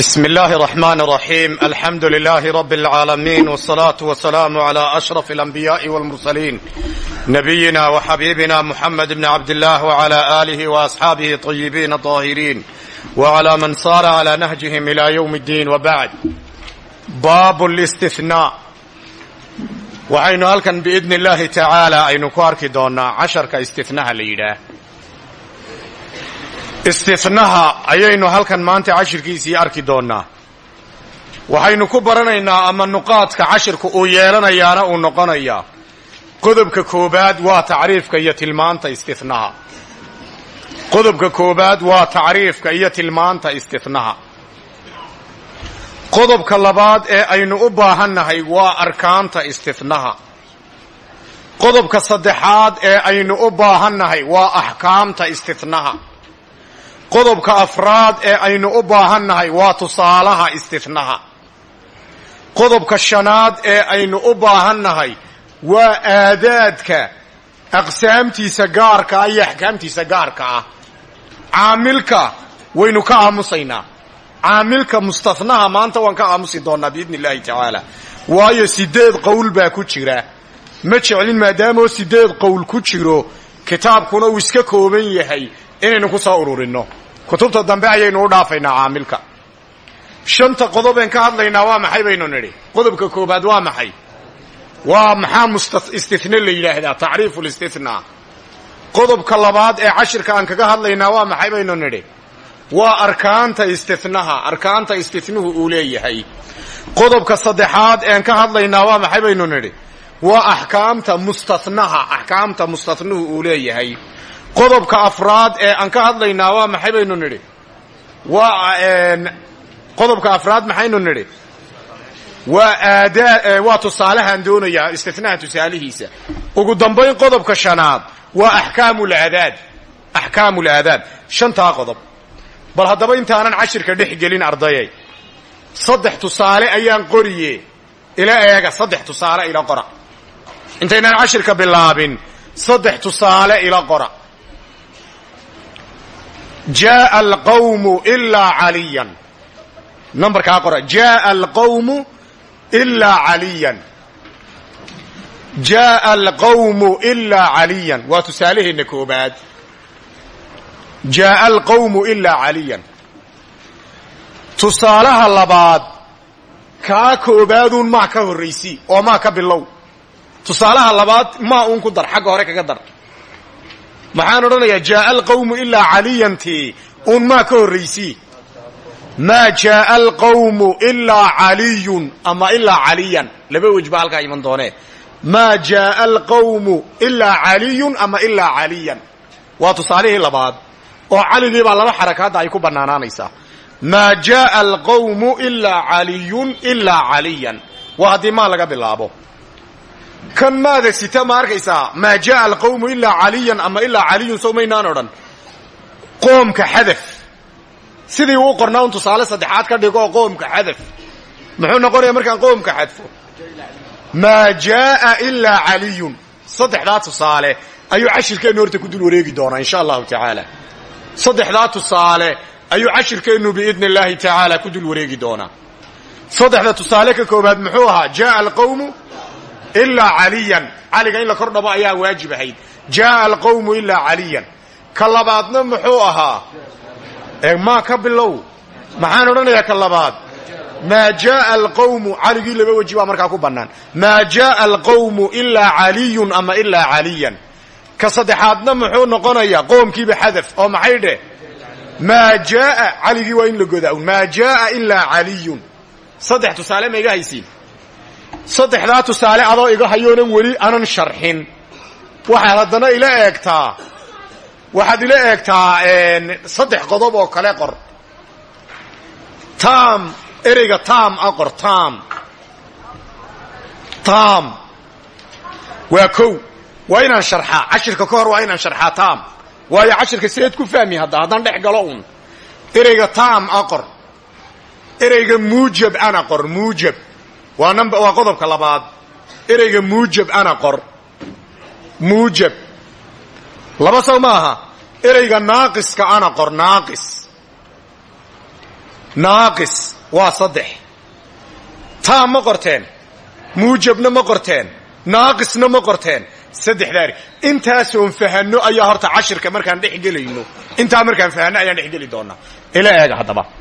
بسم الله الرحمن الرحيم الحمد لله رب العالمين والصلاة والسلام على أشرف الأنبياء والمرسلين نبينا وحبيبنا محمد بن عبد الله وعلى آله وأصحابه الطيبين الطاهرين وعلى من صار على نهجهم إلى يوم الدين وبعد باب الاستثناء waxaynu halkan biidni illaahi tacaala aynu ku arki doonnaa casharka istinaha la yidhaah istinaha ayaynu halkan maanta cashirkiisii arki doonnaa. Waxaynu ku baranaynaa ama nuqaadka cashirka uu yeelanayaana uu noqonayaa. Qodobka koobaad waa tacriifka iyo tilmaanta istinaha qodobka koobaad waa tacriifka iyo tilmaanta istinaha qodobka labaad ee aynu u baahannahay waa arkaanta istinaha qodobka saddexaad ee aynu u baahannahay waa axkaamta istinaha qodobka afraad ee aynu u baahannahay waa tusaalaha istinaha qodobka shanaad ee aynu u baahannahay waa aadaadka aqsaamtiisa gaarka ah iyo axkaamtiisa gaarka ah. Caamilka waynu ka aamusaynaa. Caamilka mustanaha maanta waan ka aamusi doonaa biidni illaahi tacaala. Waayo sideed qowl baa ku jira. Ma jeclin maadaamoo sideed qowl ku jiro kitaabkuna uu iska kooban yahay inaynu ku soo ururinno. Kutubta dambe ayaynu u dhaafaynaa caamilka. Shanta qodobeen ka hadlaynaa waa maxay baynu nidhi? Qodobka koobaad waa maxay? Waa maxaa istithne la yidhaahdaa? Tacriifu listinaa qodobka labaad ee cashirka aan kaga hadlaynaa waa maxay baynu nidhi? Waa arkaanta istinaha arkaanta istinuhu uu leeyahay. Qodobka saddexaad een ka hadlaynaa waa maxay baynu nidhi? Waa axkaamta mustanaha axkaamta mustanuhu uu leeyahay qodobka afraad ee aan ka hadlaynaa waa maxay baynu nidhi? Waa qodobka afraad maxaynu nidhi? Waa aadaa waa tusaalehaan doonayaa istinaha tusaalihiisa. Ugu dambayn qodobka shanaad waa axkaamu laadaad axkaamu laadaad shantaa qodob. Bal haddaba intaanan cashirka dhex gelin ardayay saddex tusaale ayaan qoriye ila eega saddex tusaale ila qora. Intaynaan cashirka bilaabin saddex tusaale ila qora jaaa alqawmu ilaa caliyan. Numbarkaa qora jaaa alqawmu ilaa caliyan. Jaaa alqawmu ilaa caliyan. Waa tusaaleheenna koobaad. Jaaa alqawmu ilaa caliyan. Tusaalaha labaad kaa koobaaduun maa ka horraysi oo maa ka bilow. Tusaalaha labaad maa uun ku dar xagga hore kaga dar maxaan odhanayaa jaaa alqawmu ilaa caliyantii uun maa ka horraysi maa jaaa alqawmu ilaa caliyun. Ama ilaa caliyan. Laba wej baa halkaa iman doonee maa jaaa alqawmu ilaa caliyun ama ilaa caliyan. Waa tusaalihii labaad. Oo caligii baa laba xarakaadda ay ku bannaanaanaysaa. Maa jaaa alqawmu ilaa caliyun ilaa caliyan. Waa haddii maa laga bilaabo kan maada sita ma arkaysaa maa jaaa alqawmu ilaa ama ilaa caliyun sow maynaan odhan. Qoomka xadaf sidii uu qornaa un tusaale saddexaad ka dhigo qoomka xadaf muxuu noqonayaa markaan qoomka xadfo maa jaaa ilaa caliyun. Saddexdaa tusaale ayuu cashirkeennu horta ku dul wareegi doonaa insha allahu tacaala saddexdaa tusaale ayuu cashirkeennu biidni illaahi tacaala ku dul wareegi doonaa. Saddexda tusaale ka koobaad muxuu ahaa? Jaaa alqawmu ilaa caliyan caliga in la kor dhabo ayaa waajib ahayd. Jaaa alqawmu ilaa caliyan ka labaadna muxuu ahaa? Maa ka bilow? Maxaan odhanayaa ka labaad? Maa jaaa alqawmu caligii laba weji baa markaa ku bannaan. Maa jaaa alqawmu ilaa caliyun ama ilaa caliyan ka saddexaadna muxuu noqonayaa qoomkiiba xadaf. Oo maxay dheh maa jaaa caligii waa in la godaa maa jaaa ilaa caliyun saddex tusaale ma haysiin saddexdaa tusaale adoo iga hayoonan weli anan sharxin. Waxaad haddana ila eegtaa waxaad ila eegtaa saddex qodob oo kale qor. Tam ereyga tam a qor tam tam waa kow. Waa inaan sharxaa. Cashirka ka hor waa inaan sharxaa tam waayo cashirka sideed ku fahmi hadda haddaan dhex galo un ereyga tam a qor. Ereyga muujab ana qor muujab waa qodobka labaad. Ereyga muujab ana qor. Muujab. Laba sow ma aha. Ereyga naaqiska ana qor naaqis. Naaqis waa saddex. Taa ma qorteen. Muujabna ma qorteen. Naaqisna ma qorteen. Saddexdaari. Intaasoon fahanno ayaa horta cashirka markaan dhex gelayno. Intaa markaan fahanno ayaan dhex geli doonaa. Ila eega haddaba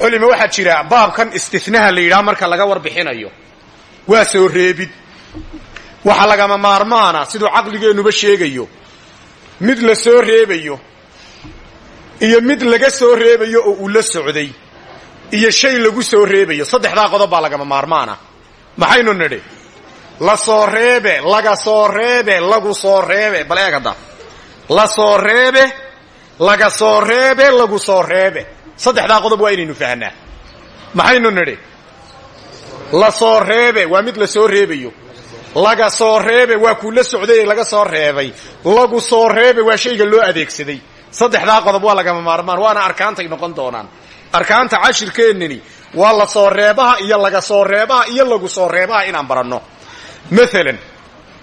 culima waxaa jira baabkan istinaha la marka laga warbixinayo. Waa soo reebid. Waxa lagama maarmaana siduu caqligeennuba sheegayo. Mid la soo reebayo iyo mid laga soo reebayo oo uu la socday iyo shay lagu soo reebayo. Saddexdaa qodob baa lagama maarmaana. Maxaynu nidhi? La soo reebe laga soo reebe lagu soo reebe. Bal la soo reebe laga soo reebe lagu soo reebe saddexdaa qodob waa inaynu fahnaa maxaynu nidhi? La soo reebe waa mid la soo reebayo. Laga soo reebe waa kuu la socday laga soo reebay. Lagu soo reebe waa shayga loo adeegsaday. Saddexdaa qodob waa lagama maarmaan waana arkaantay noqon doonaan. Arkaanta cashirkeennani waa la soo reebaha iyo laga soo reebaha iyo lagu soo reebaha inaan baranno. Maalan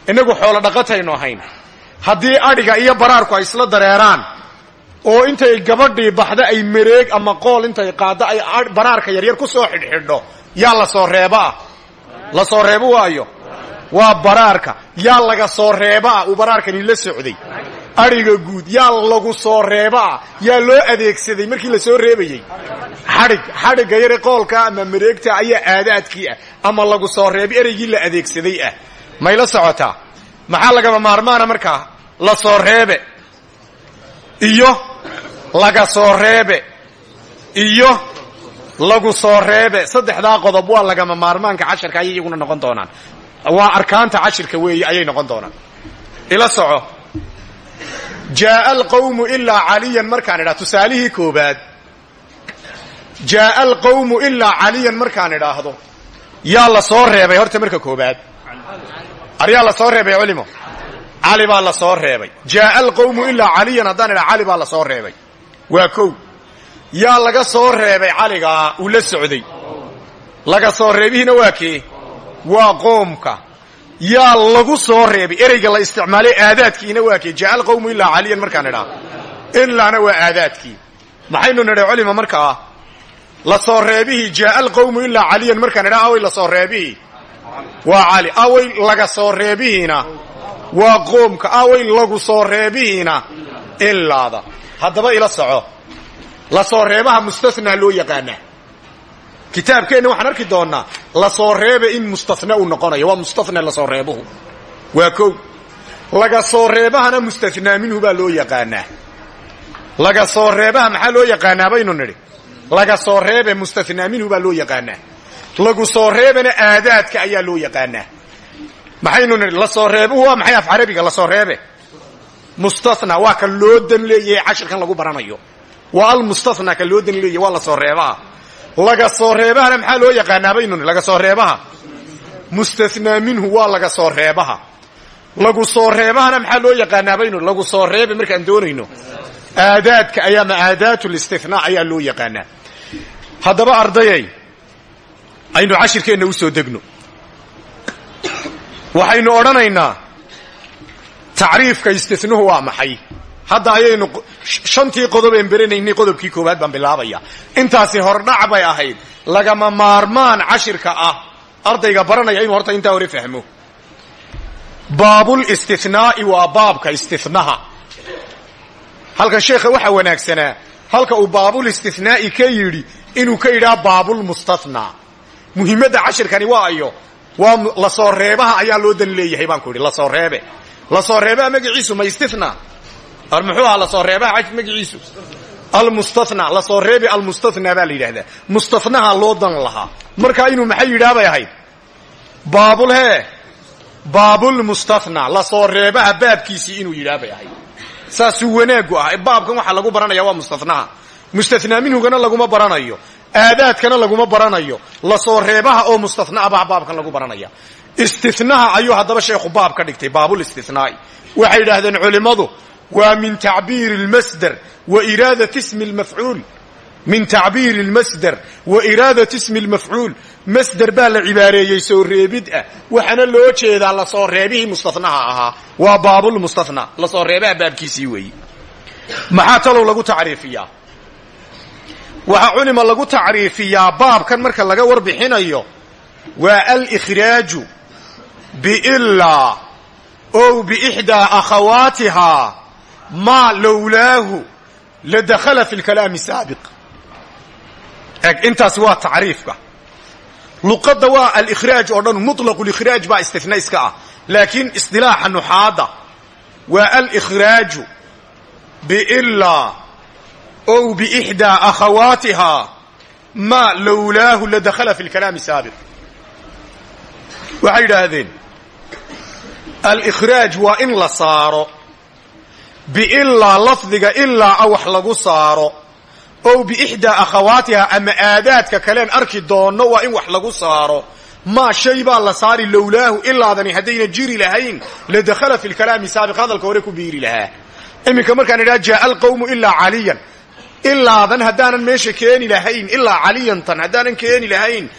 innagu xoolo dhaqataynu ahayn. Haddii adhiga iyo baraarku ay isla dareeraan oo intay gabadhii baxda ay mareeg ama qool intay qaaddo ay baraarka yaryar ku soo xidhxidho. Yaa la soo reebaah la soo reebo waayo? Waa baraarka yaa laga soo reebaa uu baraarkani la socday. Adhiga guud yaa lagu soo reebaa yaa loo adeegsaday markii la soo reebayey? Xadhig xadhigga yare qoolka ama mareegta ayaa aadaadkii ah ama lagu soo reeba ereygii la adeegsaday ah. Mayla socotaa? Maxaa lagama maarmaana markaa? La soo reebe. Iyo laga soo reebe iyo lagu soo reebe. Saddexdaa qodob waa lagama maarmaanka casharka ayay iyaguna noqon doonaan. Waa arkaanta cashirka weeye ayay noqon doonaan. Ila soco. Jaaa alqawmu ilaa caliyan markaan idhaa tusaalihii koobaad. Jaaa alqawmu ilaa caliyan markaan idhaahdo. Yaa la soo reebay horta marka koobaad. Aryaa la soo reebay culimo? Cali baa la soo reebay. Jaaa alqawmu ilaa caliyan haddaan idhaa cali baa la soo reebay waa kow. Yaa laga soo reebay caligaa uu la socday. Laga soo reebihiina waa kee? Waa qoomka. Yaa lagu soo reebay ereyga la isticmaalay aadaadkiina waa kee? Jaaa alqawmu ilaa caliyan markaan idhaa ilaana waa aadaadkii. Maxaynu nidhay culima markaa la soo reebihii jaaa alqawmu ilaa caliyan markaan idhaa away la soo reebihii waa cali. Away laga soo reebihiina. Waa qoomka. Away lagu soo reebihiina. Ilaada haddaba ila soco. La soo reebaha mustathnaa loo yaqaanaa kitaabkeenna waxaan arki doonnaa la soo reebe in mustathna uu noqonayo. Waa mustathna la soo reebuhu. Waa kow. Laga soo reebahana mustathnaa minhu baa loo yaqaanaa. Laga soo reebaha maxaa loo yaqaanaa baynu nidhi? Laga soo reebe mustathnaa minhu baa loo yaqaanaa. Lagu soo reebena aadaadka ayaa loo yaqaanaa. Maxaynu nidhi? La soo reebuhu waa maxay af carabiga la soo reebe mustathna waa ka loo dan leeyahay cashirkan lagu baranayo waa almustathna ka loo dan leeyahay waa la soo reebaha laga soo reebahana maxaa loo yaqaanaa baynu nidhi laga soo reebaha mustathnaa minhu waa laga soo reebaha lagu soo reebahana maxaa loo yaqaanaa baynu lagu soo reebe markaan doonayno aadaadka ayaa ma aadaatu listithnaa ayaa loo yaqaanaa haddaba ardayay aynu cashirkeenna u soo degno waxaynu odhanaynaa tacriifka istithnuhu waa maxay? Hadda ayaynu shantii qodobeen beranaynay qodobkii koowaad baan bilaabaya. Intaasi hordhac bay ahayd. Lagama maarmaan cashirka ah. Ardayga baranaya inuu horta intaa hore fahmo. Baabul istithnaa'i waa baabka istithnaha halkan sheekha waxaa wanaagsanaa halka uu baabul istithnaa'i ka yidhi inuu ka yidhaha baabul mustathnaa muhiimadda cashirkani waa ayo waa la soo reebaha ayaa loo dan leeyahay baan ku yidhi la soo reebe la soo reebaha magaciisu ma istithna ar muxuu ahaa la soo reebaha magaciisu almustathna la soo reebe almustathna baa la mustathnaha loo dan lahaa. Markaa inuu maxay yidhaha bay ahayd? Baabul hee. Baabulmustathna la soo reebaha baabkiisii inuu yidhaha bay ahayd saasuu wanaagu ah. Baabkan waxaa lagu baranaya waa mustathnaha. Mustathnaa minhugana laguma baranayo. Aadaadkana laguma baranayo. Lasoo reebaha oo mustathnaa baa baabkan lagu baranaya istithnaha ayuu haddaba sheekhu baab ka dhigtay baabulistithnaai waxay yidhaahdeen culimmadu waa min tacbiiri lmasder wa iraadati ismi lmafcuul min tacbiiri lmasder wa iraadati ismi lmafcuul masder baa la cibaareeyey soo reebid ah. Waxaana loo jeedaa la soo reebihii mustathnaha ahaa. Waa baabulmustathna la soo reebaha baabkiisii weeyi. Maxaa talow lagu tacriifiyaa? Waxaa culima lagu tacriifiyaa baabkan marka laga warbixinayo waa alikhraaju biilaa ow biixdaa akhawaatihaa maa lowlaahu la dakhala fi lkalaami saabiq eg intaasi waa tacriifka luqadda waa alikhraaj oo dhan mutlaqu likhraaj baa istina iska ah laakiin isdilaaxa nuxaadda waa alikhraaju biilaa ow biixdaa akhawaatihaa maa lowlaahu la dakhala fi lkalaami saabiq waxay yidhaahdeen alikhraaj waa in la saaro. Biilaa lafdiga ilaa a wax lagu saaro. Ow biixdaa akhawaatiha ama aadaadka kaleen arki doonno waa in wax lagu saaro. Maa shay baa la saari lowlaahu ilaadani haddayna jiri lahayn. La dakhala fi lkalaami saabiq hadalka hore ku biiri lahaa. Iminka markaan idhaha jaaa alqawmu ilaa caliyan. Ilaadan haddaanan meesha keeni lahayn ilaa caliyantan haddaanan keeni lahayn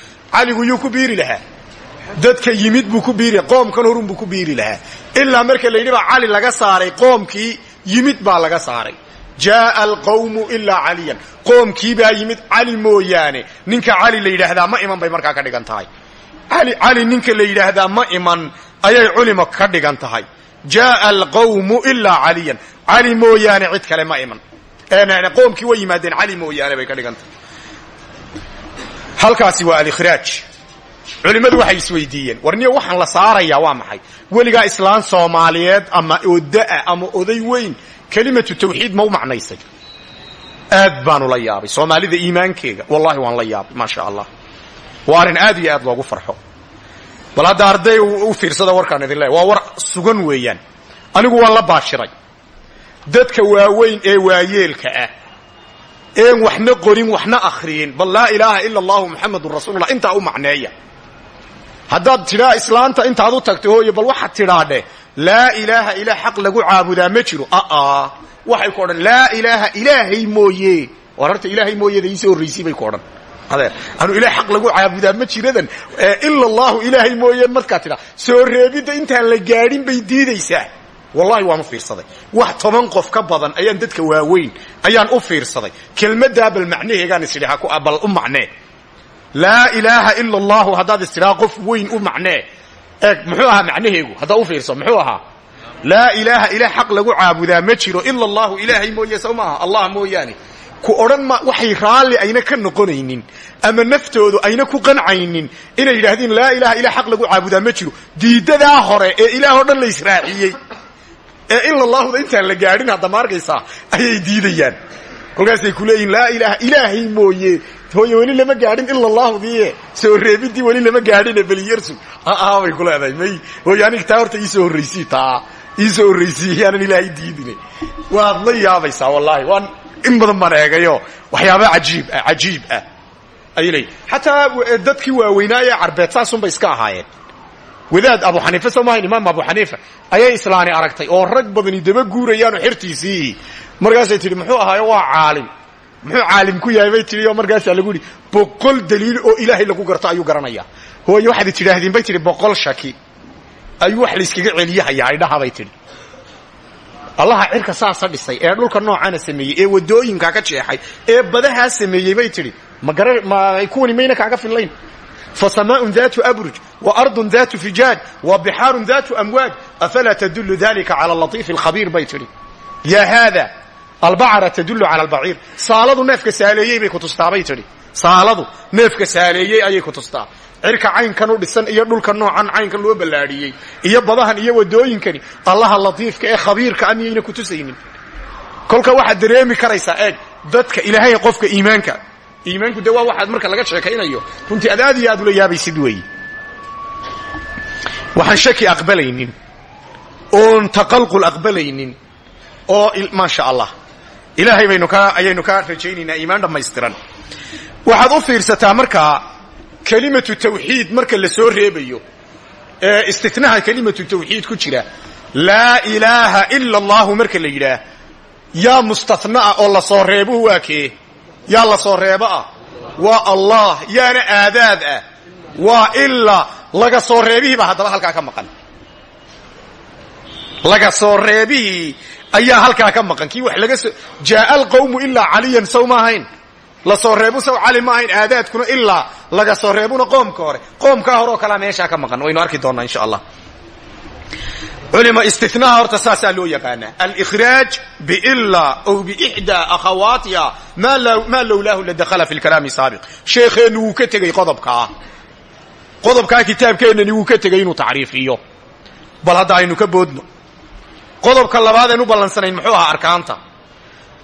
dadka yimid buu ku biiri qoomkan horun buu ku biiri lahaa. Ilaa marka la yidhi cali laga saaray qoomkii yimid baa laga saaray. Jaaa alqawmu ilaa caliyan. Qoomkii baa yimid cali mooyaane. Ninka cali la yidhaahdaa ma iman bay markaa ka dhigan tahay. Ali cali ninka la yidhaahdaa ma iman ayay culima ka dhigan tahay. Jaaa alqawmu ilaa caliyan. Cali mooyaane cid kale ma iman. Qoomkii way yimaadeen cali mooyaane bay ka dhigan tahay. Halkaasi waa alikhraaj culimmadu waxay isweydiiyeen. War niyo waxaan la saarayaa waa maxay? Weligaa islaan soomaaliyeed ama odaa ama oday weyn kelimatu tawxiid ma u macnaysay. Aad baanu la yaabay. Soomaalida iimaankeega wallahi waan la yaabay maasha allah. Waa aad iyo aad loogu farxo. Bal hadda arday u fiirsada warkaan idin leeya waa war sugan weeyaan. Anigu waan la baashiray. Dadka waaweyn ee waayeelka ah een waxna qorin waxna akhriyin. Bal laa ilaaha ila allahu muxamadun rasuulullah intaa u macneeya haddaad tidhaa islaanta intaad u tagto hooyo bal waxaad tidhaadhe laa ilaaha ilaa xaq lagu caabudaa ma jiro. Aa. Waxay ku odhan laa ilaaha ilaahay mooye. War horta mooyada iisoo horraysii bay ku odhan. Adeer anu ilaah xaq lagu caabudaa ma jiradan ila allahu ilaahay mooyeen markaad tidhaa soo reebidda intaan la gaadhin bay diidaysaa. Wallahi waan u fiirsaday. Wax toban qof ka badan ayaan dadka waaweyn ayaan u fiirsaday. Kelmaddaa bal macnaheegaan is idhi bal u macnee laa ilaaha ila allahu haddaad istidhaa qof weyn u macnee. Eeg muxuu ahaa macnaheegu? Haddaa u fiirso muxuu ahaa? Laa ilaaha ilaah xaq lagu caabudaa ma jiro. Ila allahu ilaahay mooye sow allah mooyaane. Ku odhan ma waxay raalli ayna ka noqonaynin. Ama naftoodu ayna ku qancaynin. Inay yidhaahdeen laa ilaha ilah xaq lagu caabudaa ma jiro. Diidadaa hore ee ilaah dhan la israaciyey. Ee ila allahuda intaan la gaadhin hadda ma arkaysaa? Ayay diidayaan kolkaasay ku leeyihiin laa ilaaha ilaahay mooye. Hooye weli lama gaadhin ila allahdii soo reebidii weli lama gaadhine beliyarsu aa bay ku leedahay may. Hooye anig taa horta iisoo horraysii taa. Iisoo horraysii yaanan ilaahay diidine. Waad la yaabaysaa wallaahi. Waan in badan baan eegayo. Waxyaaba ajiib cajiib ah. Ayay leeyihiin xataa dadkii waaweynaa ee carbeed saasunbay iska ahaayeen wadaad abu xaniife soo maahayn imaam abu xaniifa ayay islaani aragtay oo rag badani daba guurayaanoo xertiisii. Markaasay tidhi muxuu ahaayo? Waa caalim. Muxuu caalim ku yahay? Bay tidhi oo markaasaa lagu yidhi boqol daliil oo ilaahay lagu garto ayuu garanayaa hooye waxaad tidhaahdeen bay tidhi boqol shaki. Ayuu wax layskaga celiyahayaa idhaha bay tidhi. Allaha cirka saasa dhisay ee dhulka noocaana sameeyey ee waddooyinka ka jeexay ee badahaa sameeyey bay magara ma kuwani mayna kaaga fillayn فسماء ذات أبرج وأرض ذات فجاج وبحار ذات أمواج أفلا تدل ذلك على اللطيف الخبير بيتري يا هذا البعرة تدل على البعير صالض نفك ساليي بي كتستا بيتري صالض نفك ساليي أي كتستا cirka caynkan u dhisan iyo dhulka noocan caynkan loo ballaadhiyey iyo badahan iyo wadooyinkani allaha latiifka ee khabiirka a miyayna kutusaynin kolka waxaad dareemi karaysaa eeg dadka ilaahay qofka iimaanka iimaanku de waa waxaad marka laga sheekaynayo. Runtii ad aad iyo aad ula yaabaysid weeyi. Waxaan shaki aqbalaynin. Oon taqalqul aqbalaynin. Oo maasha allah. Ilaahay baynu ka ayaynu ka rajaynaynaa iimaan dhammaystiran. Waxaad u fiirsataa markaa kelimatu tawxiid marka la soo reebayo ee istitnaha kelimatu tawxiid ku jira laa ilaaha ila allahu marka la yidhaah yaa mustathnaa oo la soo reebuhu waa kee yaa la soo reebo ah. Waa allah yaana aadaad ah. Waa ilaa laga soo reebihiibaa haddaba halkaa ka maqan. Laga soo reebihii ayaa halkaa ka maqan. Kii wax laga soo jaaa alqawmu ilaa caliyan sow ma ahayn. La soo reebu saw cali ma ahayn aadaadkuna ilaa laga soo reebuna qoomka hore. Qoomkaa hore oo kalea meeshaa ka maqan. Waynu arki doonaa insha allah culima istinaha horta saasaa loo yaqaanaa. Alkhraaj biilaa ow biixdaa akhawaatiha maa lowlaahu ladakhala fi lkalaami saabiq. Sheekheennu wuu ka tegey qodobkaa qodobkaa kitaabkeennani wuu ka tegey inuu tacriifiyo. Bal hadda aynu ka boodno. Qodobka labaadeen u ballansanayn muxuu ahaa arkaanta.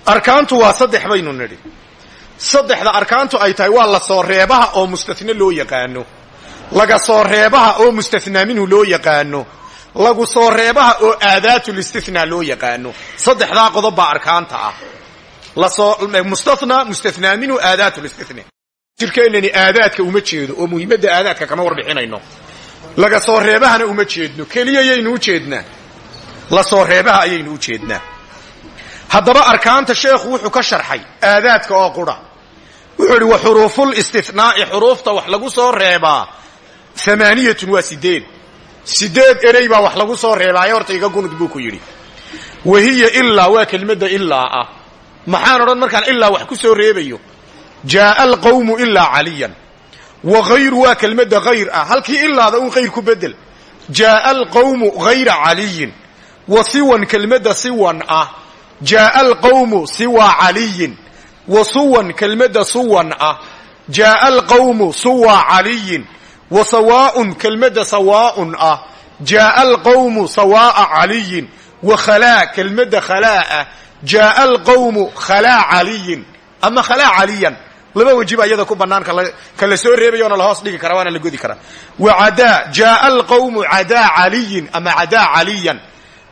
Arkaantu waa saddex baynu nidhi. Saddexda arkaantu ay tahay waa la soo reebaha oo mustahne loo yaqaano laga soo reebaha oo mustathnaa minhu loo yaqaano lagu soo reebaha oo aadaatulistithnaa loo yaqaano. Saddexdaa qodob baa arkaanta ah. Lasoo mustathnaa mustathnaa minhu aadaatulistithna jirkeennani aadaadka uma jeedo oo muhiimadda aadaadka kama warbixinayno. Laga soo reebahana uma jeedno. Keliyayaynu u jeednaa la soo reebaha ayaynu u jeednaa haddaba arkaanta sheekhu wuxuu ka sharxay aadaadka oo qura. Wuxuu idhi wa xuruuful istithnaa'i xuruufta wax lagu soo reebaa amaaniyatun sideed erey baa wax lagu soo reebaayo horta iga gunud buu ku yidhi. Wa hiya ilaa waa kelmadda ilaa ah. Maxaan odhan markaan ilaa wax ku soo reebayo? Jaaa alqawmu ilaa caliyan. Wa hayru waa kelmadda hayr ah. Halkii ilaada un hayr ku bedel. Jaaa alqawmu hayra caliyin. Wa siwan kelmadda siwan ah. Jaaa alqawmu siwa caliyin. Wa suwan kelmadda suwan ah. Jaaa alqawmu suwa caliyin wa sawaaun kelmadda sawaaun ah. Jaaa alqawmu sawaa'a caliyin wa khalaa kelmadda khalaa ah. Jaaa alqawmu khalaa caliyin ama khalaa caliyan laba weji baa iyada ku bannaan kala soo reebayoona la hoos dhigi kara waana la godi karaa wa cadaa jaaa alqawmu cadaa caliyin ama cadaa caliyan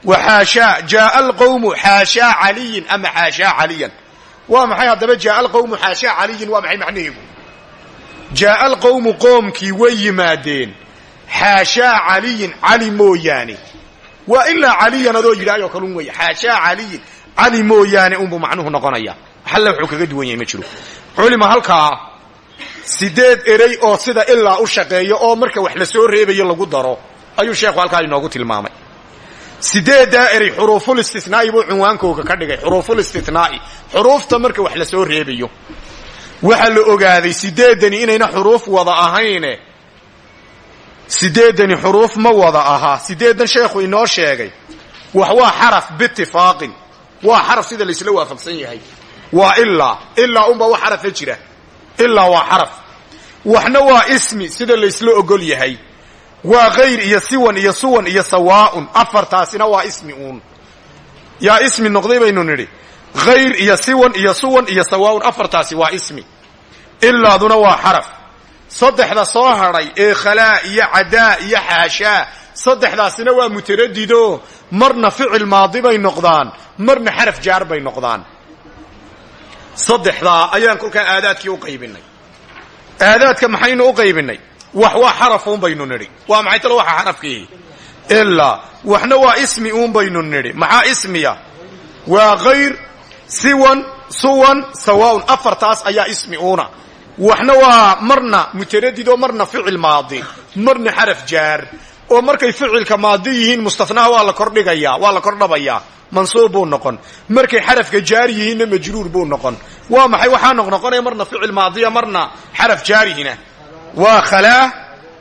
wa xaashaa jaaa alqawmu xaashaa caliyin ama xaashaa caliyan waa maxay jaaa alqawmu qoomkii way yimaadeen xaashaa caliyin cali mooyaane waa ilaa caliyan adoo yidhaayoo kalun wey xaashaa caliyin cali mooyaane unbuu macnuhu noqonaya xalla wuxuu kaga duwan yahay ma jiro culima halkaa sideed erey oo sida ilaa u shaqeeyo oo marka wax la soo reebayo lagu daro ayuu sheekhu halkaa inoogu tilmaamay sideeddaa erey xuruuful istithnaa'i buu cunwaankooga ka dhigay xuruuful istithnaa'i xuruufta marka wax la soo reebayo waxaa la ogaaday sideedani inayna xuruuf wada ahayne sideedani xuruuf ma wada ahaa sideedan sheekhu inoo sheegay. Wax waa xaraf biitifaaqin waa xaraf sida laysla waafaqsan yahay. Waa ilaa ilaa unbaa wax xarafa jira. Ilaa waa xaraf. Waxna waa ismi sida laysla ogol yahay. Waa khayr iyo siwan iyo suwan iyo sawaaun. Afartaasina waa ismi uun. Yaa ismi noqday baynu nidhi. Khayr iyo siwan iyo suwan iyo sawaaun. Afartaasi waa ismi ilaaduna waa xaraf. Saddexda soo hadhay ee khalaa iyo cadaa iyo xaashaa saddexdaasina waa mutaradido marna ficil maadi bay noqdaan marna xaraf jaar bay noqdaan. Saddexdaa ayaan kolkaa aadaadkii u qaybinay aadaadka maxaynu u qaybinay wax waa xarafuun baynu nidhi. Waa maxay talo waxa xarafkii? Ilaa waxna waa ismi uun baynu nidhi. Maxaa ismiya? Waa khayr siwan suwan sawaaun. Afartaas ayaa ismi uuna waxna waa marna mutaradidoo marna ficil maadi marna xaraf jaar oo markay ficilka maadi yihiin mustafnaha waa la kordhigayaa waa la kordhabayaa mansuub buu noqon. Markay xarafka jaar yihiinna majruur buu noqon. Waa maxay? Waxaa noqnoqonaya marna ficil maadiya marna xaraf jaarihina waa khalaa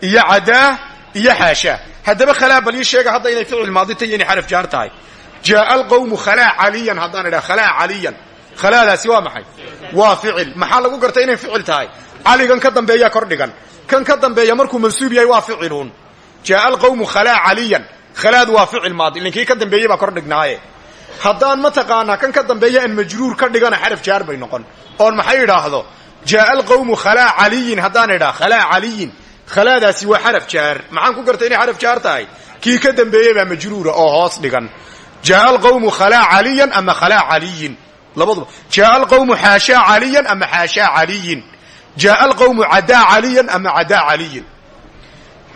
iyo cadaa iyo xaashaa haddaba khalaa bal ii sheega hadda inay ficil maadi tahy inay xaraf jaar tahay. Jaaa alqawmu khalaa caliyan haddaan idhaha khalaa caliyan khalaadaasi waa maxay? Waa ficil. Maxaa lagu gartay inay ficil tahay? Caligan ka dambeeyaa kordhigan kan ka dambeeya markuu mansuub yahay waa ficiluun jaaa alqawmu khalaa caliyan. Khalaadu waa ficil maadi linkii ka dambeeyey baa kordhignaaye haddaan mataqaanaa kan ka dambeeya aan majruur ka dhigana xaraf jaar bay noqon. Oon maxay idhaahdo? Jaaa alqawmu khalaa caliyin. Haddaan idhaa khalaa caliyin. Khalaadaasi waa xaraf jaar. Maxaan ku gartay inay xaraf jaar tahay? Kii ka dambeeyey baa majruura. Oo hoos dhigan. Jaaa alqawmu khalaa caliyan ama khalaa caliyin labaduba. Jaaa alqawmu xaashaa caliyan ama xaashaa caliyin? Jaaa alqawmu cadaa caliyan ama cadaa caliyin?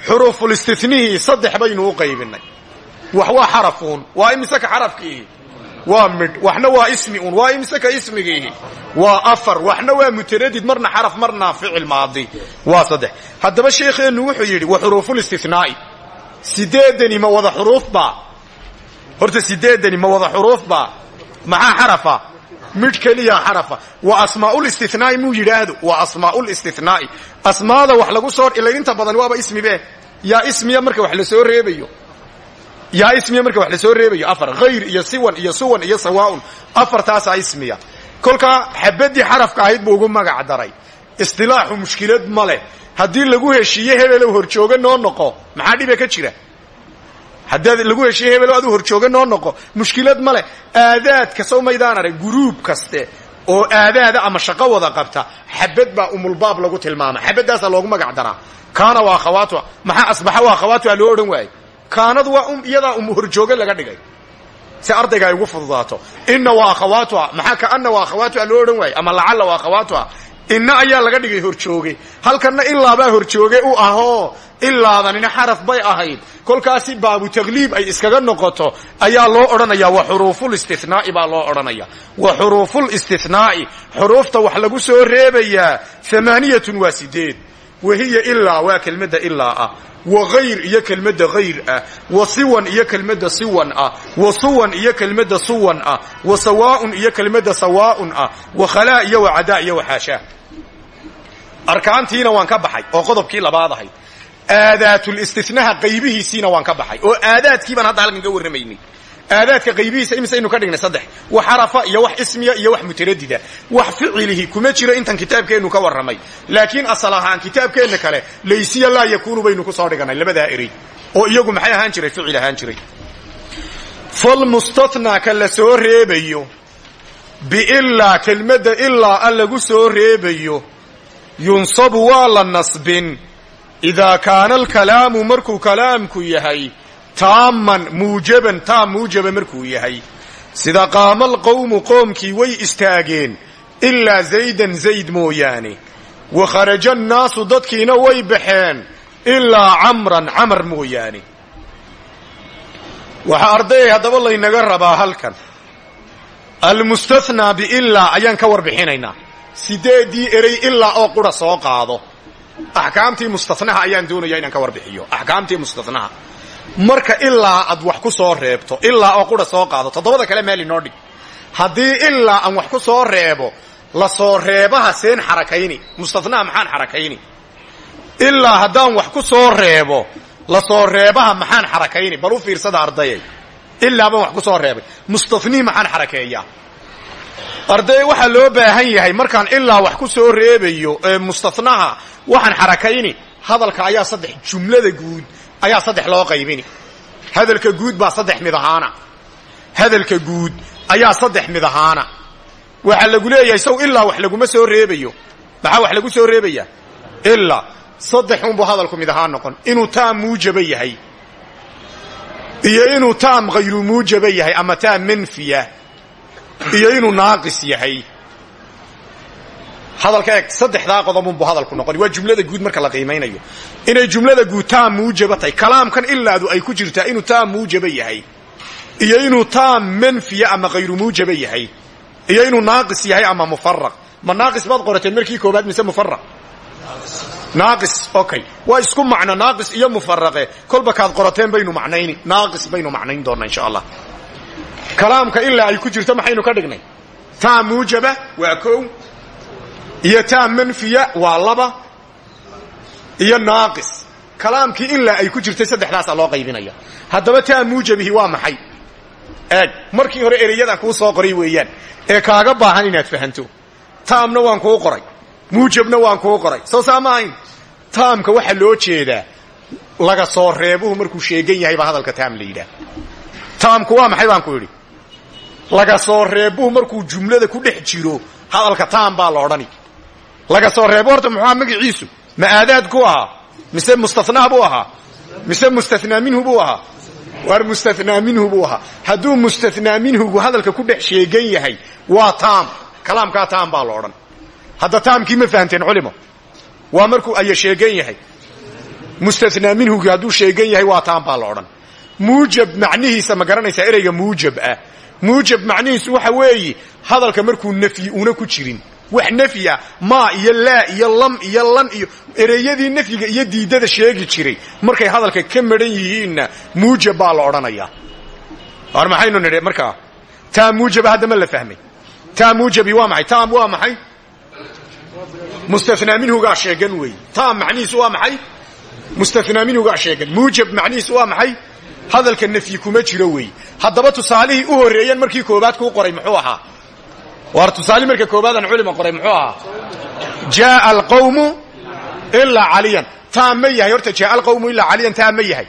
Xuruufulistithnihii saddex baynu u qaybinay. Wax waa xarafuun waa imise ka xarafkiihi? Waa midh waxna waa ismi un waa imise ka ismigiihi? Waa afar waxna waa mutaradid marna xaraf marna ficil maadi. Waa saddex. Haddaba sheekheennu wuxuu yidhi wa xuruufulistithnaa'i sideedani ma wada xuruuf baa? Horta sideedani ma wada xuruuf baa? Maxaa xarafa midh keliya xarafa wa asmaaulistinaai muu yidhaahdo. Wa asmaaulistinaai asmaada wax lagu soo ila inta badan waaba ismibe yaa ismiya marka wax la soo reebayo. Yaa ismiya marka wax la soo reebayo. Afar hayr iyo siwan iyo suwan iyo sawaaun. Afartaasaa ismiya. Kolkaa xabadii xarafka ahayd buu ugu magac daray. Istilaaxu mushkilad ma leh. Haddii lagu heshiiye hebelow horjooge noo noqo maxaa dhiba ka jira haddii lagu heshiiye hebelow aduu horjooge noo noqo. Mushkilad ma leh. Aadaadka sow maydaan arag guruub kaste oo aadaada ama shaqo wada qabta xabad baa umulbaab lagu tilmaama. Xabadaasaa loogu magac daraa. Kaana waa akhawaatuha maxaa asbaxa waa akhawaatuha loo odhan waaye kaanadu waa um iyadaa um horjooge laga dhigay. Si ardayga ay ugu fududaato. Inna waa akhawaatuha maxaa kaana waa akhawaatuha loo odhan waaye ama lacalla waa akhawaatuha inna ayaa laga dhigay horjooge halkanna ilaabaa horjooge u ahoo ilaadanina xaraf bay ahayd. Kolkaasi baabu takliib ay iskaga noqoto ayaa loo odhanaya wa xuruufulistinaai baa loo odhanaya wa xuruufulistinaai xuruufta wax lagu soo reebayaa amaaniyatun waa sideed. Wahiya ilaa waa kelmadda ilaa ah. Wa hayr iyo kelmadda hayr ah. Wa siwan iyo kelmadda siwan ah. Wa suwan iyo kelmadda suwan ah. Wa sawaaun iyo kelmadda sawaaun ah. Wa khalaa iyo wa cadaa iyo waxaashaa arkaantiina waan ka baxay oo qodobkii labaad ahayd aadaatulistinaha qaybihiisiina waan ka baxay oo aadaadkii baan hadda halkan ka warramaynay. Aadaadka qaybihiisa imisaynu ka dhignay saddex. Wax xarafa iyo wax ismiya iyo wax mutaradida wax ficilihi kuma jiro intan kitaabkeennu ka warramay. Laakiin asal ahaan kitaabkeenna kale laysiya laa yakuunu baynu ku soo dhiganay labadaa erey oo iyagu maxay ahaan jiray? Ficil ahaan jiray. Falmustathnaa ka la soo reebayo biilaa kelmadda ilaa a lagu soo reebayo yunsabu waa la nasbin idaa kaana alkalaamu markuu kalaamku yahay taamman muujaban taam muujaba markuu yahay sida qaama alqowmu qoomkii way istaageen ilaa zaydan zayd mooyaane wa kharaja annaasu dadkiina way baxeen ilaa camran camar mooyaane waxaa ardayay haddaba laynaga rabaa halkan almustathnaa biilaa ayaan ka warbixinaynaa sideedii erey ilaa oo qura soo qaado axkaamtii mustanaha ayaan doonaya inaan ka warbixiyo. Axkaamtii mustanaha marka ilaa aad wax ku soo reebto ilaa oo qura soo qaado toddobada kale meel inoo dhig. Haddii aan wax ku soo reebo la soo reebaha seen xarakayni. Mustanaha maxaan xarakayni? Ilaa haddaan wax ku soo reebo la soo reebaha maxaan xarakayni? Bal fiirsada ardayay. Ilaa baan wax ku soo reebay. Mustanihii maxaan xarakeeyaa. Arday waxaa loo baahan yahay markaan ilaa wax ku soo reebayo ee mustanaha waxaan xarakayni. Hadalka ayaa saddex jumlada guud ayaa saddex loo qaybini. Hadalka guud baa saddex mid ahaana. Hadalka guud ayaa saddex mid ahaana. Waxaa lagu leeyahay sow ilaa wax laguma soo reebayo. Maxaa wax lagu soo reebayaa ilaa saddex unbuu hadalku mid ahaan noqon. Inuu taam muujaba yahay. Iyo inuu taam hayru muujaba yahay ama taam manfiya. Iyo inuu naaqis yahay hadalka eeg saddexdaa qodobunbuu hadalku noqon. Waa jumlada guud marka la qiimaynayo inay jumlada guud taam muujaba kalaamkan ilaadu ay ku jirtaa inuu taam muujaba iyo inuu taam manfiya ama hayru muujaba iyo inuu naaqis yahay ama mufaraq ma naaqis baad qorateen markii koobaad mise mufaraq naaqis okay. Waa isku macno naaqis iyo mufaraqe kolba kaad qorateen baynu macnayni. Naaqis baynu macnayn doonaa insha allah. Kalaamka ilaa ay ku jirto maxaynu ka dhignay? Taam muujaba waa iyo taam manfiya waa laba. Iyo naaqis. Kalaamkii ilaa ay ku jirtay saddexdaasaa loo qaybinaya haddaba taam muujabihi waa maxay? Eeg markii hore ereyadaan kuu soo qoray weeyaan. Ee kaaga baahan inaad fahanto. Taamna waan kuu qoray. Muujabna waan kuu qoray. Soo saa ma taamka waxaa loo jeedaa. Laga soo reebuhu markuu sheegan yahay baa hadalka taam la yidhaah taamku waa maxay baan ku idhi laga soo reebuhu markuu jumlada ku dhex jiro hadalka taam baa la odhani laga soo reebo horta muxuuha magaciisu? Ma aadaad ku ahaa? Mise mustanaa buu ahaa? Mise mustanaa minhu buu ahaa? Waar mustanaa minhu buu ahaa. Hadduu mustanaa minhugu hadalka ku dhex sheegan yahay waa taam. Kalaamkaa taam baa la odhan. Hadda taamkii ma fahamteen culimo. Waa markuu aya sheegan yahay. Mustanaa minhugi hadduu sheegan yahay waa taam baa la odhan. Muujab macnihiisa ma garanaysaa ereyga muujab ah. Muujab macnihiisu waxa weeye hadalka markuu nafyi una ku jirin wax nafyi ah maa iyo laa iyo lam iyo lan iyo ereyadii nafyiga iyo diidada sheegi jiray. Markay hadalka ka madhan yihiinna muujab baa la odhanayaa. War maxaynu nidhi markaa taa muujaba hadda ma la fahmay. Taa muujabi waa maxay? Taam waa maxay? Mustathnaa minhugaa sheegan wey. Taam macnihiisu waa maxay? Mustathnaa minhugaa sheegan. Muujab macnihiisu waa maxay? Hadalka nafyi kuma jiro wey. Haddaba tusaalihii u horreeyeen markii koobaad kuu qoray muxuu ahaa waar tusaalihi marka koobaadaan culima qoray muxuu ahaa? Jaaa alqawmu ilaa caliyan. Taam ma yahay horta jaaa alqawmu ilaa caliyan taam ma yahay.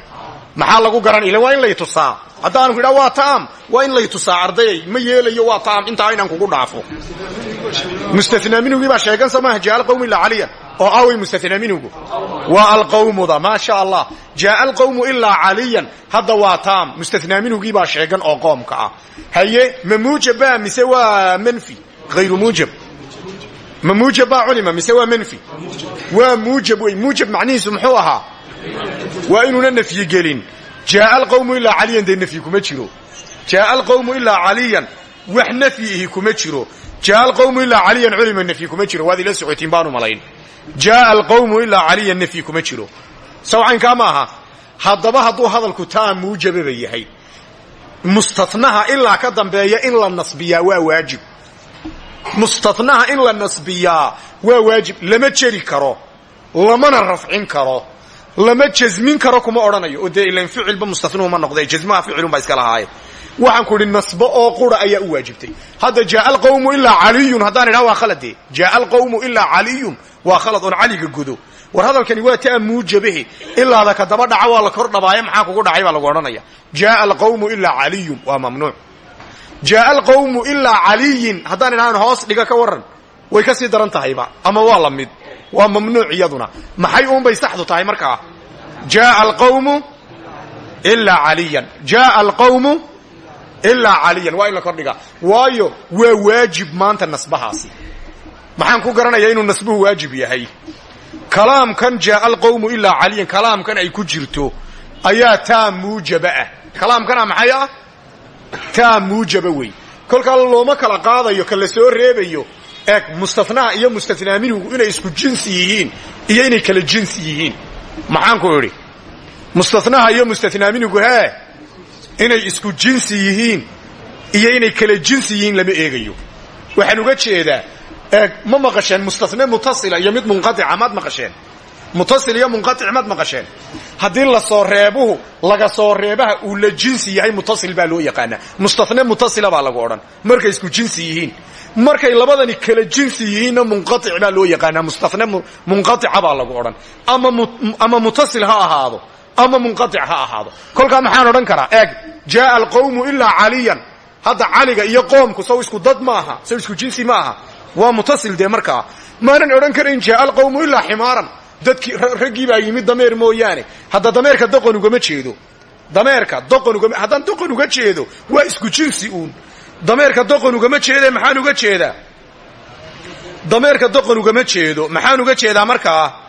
Maxaa lagu garan? Ila waa in lay tusaa. Haddaanu ku idhaa waa taam waa in lay tusaa ardayay ma yeelayo waa taam intaa inaan kugu dhaafo. Mustathnaa minhugii baa sheegan oo away mustathnaa minhugu waa alqawmuda maa sha allah jaaa alqawmu ilaa caliyan. Hadda waa taam. Mustathnaa minhugii baa sheegan oo qoomka ah. Haye ma muujab baa mise waa manfi? Hayru muujab. Ma muujab baa culima mise waa manfi? Waa muujab wey. Muujab macnihiisu muxuu ahaa? Waa inuuna nafyi gelin. Jaaa alqawmu ilaa caliyan dee nafyi kuma jiro. Jaaa alqawmu ilaa caliyan wax nafyihi kuma jiro. Jaaa alqawmu ilaa caliyan culima nafyi kuma jiro. Waad ila socotiin baanu malayn jaaa alqawmu ilaa caliyan nafyi kuma jiro. Sawcaynkaa ma aha haddaba hadduu hadalku taa muujababa yahay. Mustatnaha ilaa ka dambeeya in la nasbiyaa waa waajib. Mustatnaha in la nasbiyaa waa waajib. Lama jeri karo lamana rafcin karo lama jasmin karo kuma odhanayo. Oo dee ilan ficilba mustanuhu ma noqde jasmaha ficilunbaa iska lahaaye waxaan ku idhi nasbo oo qura ayaa u waajibtay. Hadda jaaa alqawmu ilaa caliyun haddaan idhaha waa khalade jaaa alqawmu ilaa caliyun waa khalad oon caliga godo war hadalkani waa taa muujabahe ilaada ka daba dhaca waa la kor dhabaaye maxaa kugu dhacay baa lagu odhanaya. Jaaa alqawmu ilaa caliyun waa mamnuuc. Jaaa alqawmu ilaa caliyin haddaan idhahan hoos dhiga ka waran way ka sii daran tahayba ama waa la mid. Waa mamnuuc iyaduna. Maxay uunbay saxdu tahay markaa? Jaaa alqawmu ilaa caliyan. Jaaa alqawmu ilaa caliyan waa in la kordhigaa waayo waa waajib maanta nasbahaasi. Maxaan ku garanayaa inuu nasbuhu waajib yahay. Kalaamkan jaaa alqawmu ilaa caliyan kalaamkan ay ku jirto ayaa taa muujaba ah. Kalaamkana maxay ah? Taa muujaba wey. Kolkaa looma kala qaadayo ka la soo reebayo eeg mustathnaa iyo mustathnaa minhugu inay isku jinsi yihiin iyo inay kala jinsi yihiin. Maxaan ku idhi? Mustathnaha iyo mustathnaa minhugu hee inay isku jinsi yihiin iyo inay kala jinsi yihiin lama eegayo. Waxaan uga jeedaa ma maqasheen mustathne mutasila iyo mid munqatica maad maqasheen. Mutasil iyo munqatic maad maqasheen. Haddii la soo reebuhu laga soo reebaha uu la jinsi yahay mutasil baa loo yaqaanaa. Mustathne mutasila baa lagu odhan. Markay isku jinsi yihiin. Markay labadani kala jinsi yihiinna munqatic baa loo yaqaanaa. Mustathne munqatica baa lagu odhan. Ama mutasil ha ahaado ama munqatic ha ahaado. Kolkaa maxaan odhan karaa eeg jaaa alqawmu ilaa caliyan. Hadda caliga iyo qoomku saw isku dad maaha saw isku jinsi maaha waa mutasil dee markaa maanan odhan karayn jaaa alqawmu ilaa ximaaran. Dadkii raggii baa yimid dameer mooyaane. Hadda dameerka doqon ugama jeedo. Dameerka doqon haddaan doqon uga jeedo waa isku jinsi uun. Dameerka doqon ugama jeede maxaan uga jeedaa? Dameerka doqon ugama jeedo maxaan uga jeedaa markaa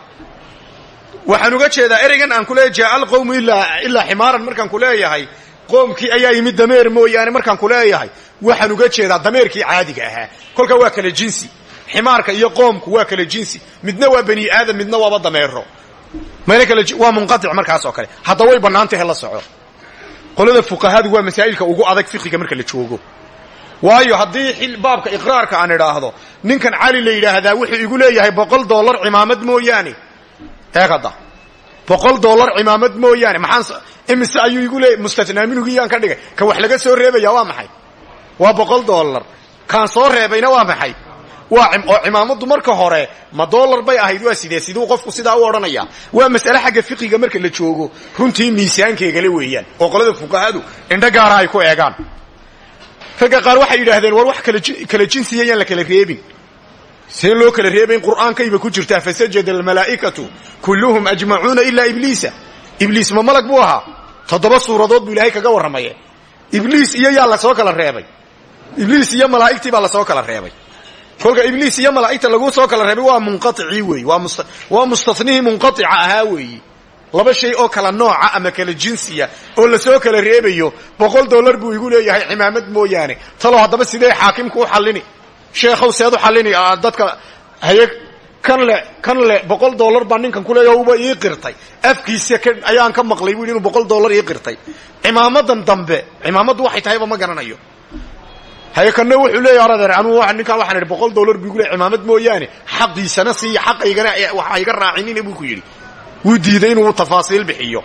waxaan uga jeedaa ereygan aan ku leeyahay jaaa alqawmu ilaa ximaaran markaan ku leeyahay qoomkii ayaa yimid dameer mooyaane markaan ku leeyahay. Waxaan uga jeedaa dameerkii caadiga ahaa. Kolkaa waa kala jinsi. Ximaarka iyo qoomku waa kala jinsi. Midna waa bani aadam midna waaba dameero waa munqatic markaas oo kale. Hadda way bannaantahe la soco. Qolada fuqahadu waa masaa'ilka ugu adag fiqiga marka la joogo. Waayo haddii baabka iqraarka aan idhaahdo ninkan cali la yidhaahdaa wuxuu igu leeyahay boqol dollar cimaamad mooyaane eeg hadda boqol dollar cimaamad mooyaane. Maxaan imise ayuu igu leeyahy mustathnaa minhugiyaan ka dhigay. Ka wax laga soo reebaya waa maxay? Waa boqol dollar. Kaan soo reebayna waa maxay? Waa oo cimaamadu marka hore ma dollar bay ahayd waa sidee? Siduu qofku sidaa u odhanaya waa mas'ale xagga fiqiga marka la joogo runtii miisaankeegale weeyaan. Oo qolada fuqahadu indho gaara ay ku eegaan. Ragga qaar waxay yidhaahdeen war wax kala jinsiya yaan la kala reebin see loo kala reebayn qur'aankayba ku jirtaa fasajada almalaa'ikatu. Kulluhum ajmacuuna ilaa ibliisa ibliis ma malag buu ahaa toddoba suuradood buu ilaahay kaga warramaye. Ibliis iyo yaa la soo kala reebay. Ibliis iyo malaa'igtii baa la soo kala reebay. Kolka ibliis iyo malaa'igta laguu soo kala reebay waa munqaicii weeyi waa mustathnihii munqaica ahaa weeyi laba shay oo kala nooca ama kala jinsiya oo la soo kala reebayo boqol dollar buu igu leeyahay cimaamad mooyaane. Talow haddaba sidee xaakimku u xallini sheekhow seed u xallini dadka haye kan le kan le boqol dollar baa ninkan kuleeya uba ii qirtay. Afkiisa ayaan ka maqlay bu yidhi inuu boqol dollar ii qirtay. Cimaamadan dambe cimaamaddu waxay tahayba ma garanayo. Haye wuxuu leeya aradeer anuu ninkaan waxaan idhi boqol dollar buu igu leey cimaamad xaqiisana siiya xaqaygana waxa iga raacinina buu ku yidhi. Wuu diiday inuu tafaasiil bixiyo.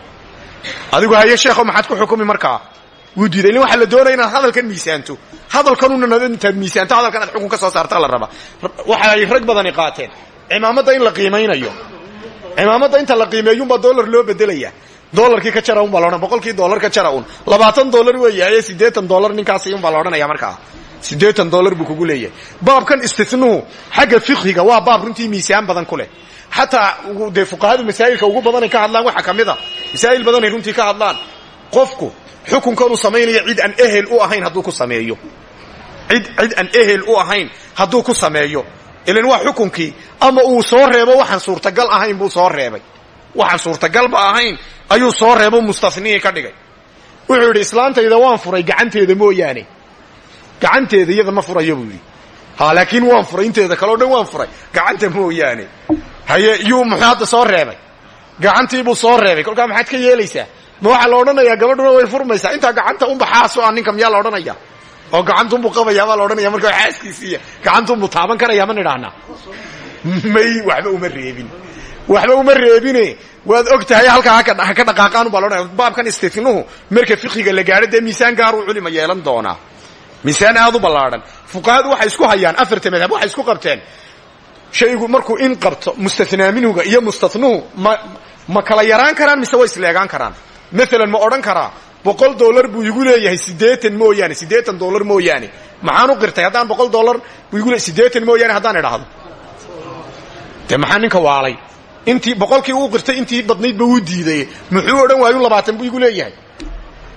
Adigu haye sheekho maxaad ku xukumi markaa wuu diiday. Ilin waxaa la doonaya inaad hadalkan miisaanto. Hadalkanuna intaad miisaanto. Hadalkan aad xukun ka soo saartaa la rabaa waxa ay rag badani qaateen. Cimaamadda in la qiimaynayo cimaamadda inta la qiimeeyunbaa dollar loo bedelaya dolarkii ka jara un baa laodhan boqolkii dollar ka jara un labaatan dollar weeyahaye siddeetan dollar ninkaasi un baa la odhanaya markaa siddeetan dollar buu kugu leeyahay. Baabkan istinuhu xagga fiqhiga waa baab runtii miisaan badan ku leh. Xataa dee fuqahadu masaa'ilka ugu badanay ka hadlaan waxaa ka mid a. Masaa'il badanay runtii ka hadlaan. Qofku xukunkanuu samaynaya cid aan ehel u ahayn hadduu ku sameeyo. Cid cid aan ehel u ahayn hadduu ku sameeyo. Ilan waa xukunkii ama uu soo reebo waxaan suurtagal ahayn buu soo reebay. Waxaan suurtagalba ahayn ayuu soo reebo mustanihii ka dhigay. Wuxuu yidhi islaantayda waan furay gacanteeda mooyaane. Gacanteeda iyada ma furayo buu yidhi. Ha laakiin waan furay inteeda kaleo dhan waan furay. Gacanta mooyaane. Haye yuu muxuu hadda soo reebay? Gacantiibuu soo reebay. Kolkaa maxaad ka yeelaysaa ma waxaa la odhanayaa gabadhuna way furmaysaa. Intaa gacanta unba xaaso ah ninka miyaa la odhanaya oo gacantunbuu qabayaa baa la odhanaya marka xaaskiisiiya gacantunbuu taaban karaya ma nidhahnaa may waxba uma reebin. Waxba uma reebine. Waad og tahay halkaa haka dhaqaaqaan baa laodhanaya baabkan istinuhu marka fiqiga la gaadho dee miisaan gaaruu culima yeelan doonaa miisaan aad u ballaadhan fuqahadu waxay isku hayaan afarta madhab waxay isku qabteen. Shaygu markuu in qabto mustathnaa minhuga iyo mustathnuhu ma ma kala yaraan karaan mise way isleegaan karaan maalan ma odhan karaa boqol dollar buu igu leeyahay siddeetan mooyaane siddeetan dollar mooyaane. Maxaan u qirtay? Haddaan boqol dollar buu igu leeyahay siddeetan mooyaane haddaan idhaahdo. Dee waalay? Intii boqolkii uu qirtay intii badnaydba wuu diiday. Muxuu odhan waayu labaatan buu igu leeyahay.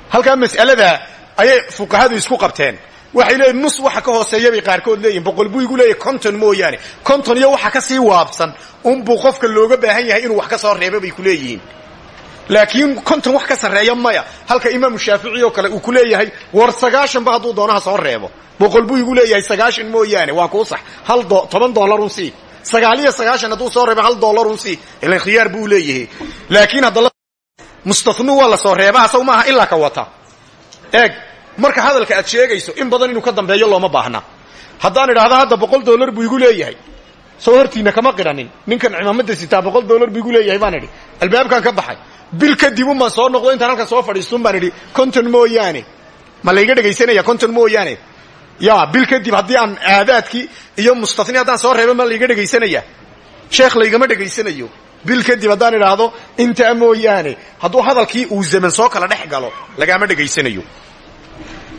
Halkaa mas'alada ayay fuqahadu isku qabteen. Waxay leeyihiin nus waxa ka hooseeya bay qaarkood leeyihiin boqol buu igu leeyahay konton mooyaane. Konton iyo waxa ka sii waabsan. Unbuu qofka looga baahan yahay inuu wax ka soo reebo bay ku leeyihiin laakiin konton wax ka sarreeya maya. Halka imaamu shaafici oo kale uu ku leeyahay war sagaashanba hadduu doonaha soo reebo. Boqol buu igu leeyahay sagaashan mooyaane waa kuu sax. Hal toban dollar un sii. Sagaaliyo sagaashan hadduu soo reebo hal dollar un sii. Ilan khiyaar buu leeyahay. Laakiin haddala mustathnu waa la soo reebaha saw maaha ilaa ka wata. Eeg marka hadalka aad sheegayso in badan inuu ka dambeeyo looma baahna. Haddaan idhaahdo hadda boqol dollar buu igu leeyahay. Soo hortiina kama qiranin. Ninkan cimaamada sitaa boqol dollar buu igu leeyahay baan idhi. Albaabkan ka baxay bil kadib baan soo noqdo intaan halkan soo fadhiistun baan idhi konton mooyaane. Ma layga dhegaysanaya konton mooyaane. Ya bil kadib haddii aan aadaadkii iyo mustahni haddaan soo reebo ma layga dhegaysanaya. Sheekh laygama dhegaysanayo bil kadib haddaan idhaahdo intaa mooyaane. Hadduu hadalkii uu zaman soo kala dhex galo lagaama dhegaysanayo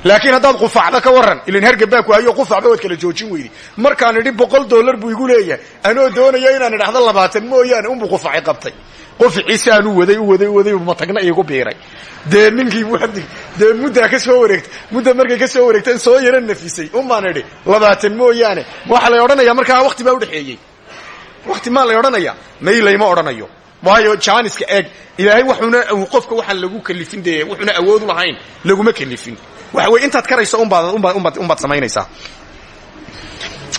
laakiin haddaad qufacda ka waran ilin hergabaa ku hayo qufacba waad kala joojin weydi. Markaan idhi boqol dollar buu igu leeyahay. Anoo doonaya inaan idhaahdo labaatan mooyaane unbuu qufaci qabtay quficiisaanu waday u waday u waday matagna iigu biiray. Dee ninkii dee muddaa ka soo wareegtay mudda markay ka soo wareegteen soo yaro nafisay. Un baan idhi labaatan mooyaane. Waxaa lay odhanaya markaa wakti baa udhexeeyey wakti maa lay odhanaya may layma odhanayo. Waayo jaaniska eeg ilaahay waxuna qofka waxaan lagu kalifin dee wuxuna awoodu lahayn laguma kalifin. Waxa weye intaad karayso unbaad samaynaysaa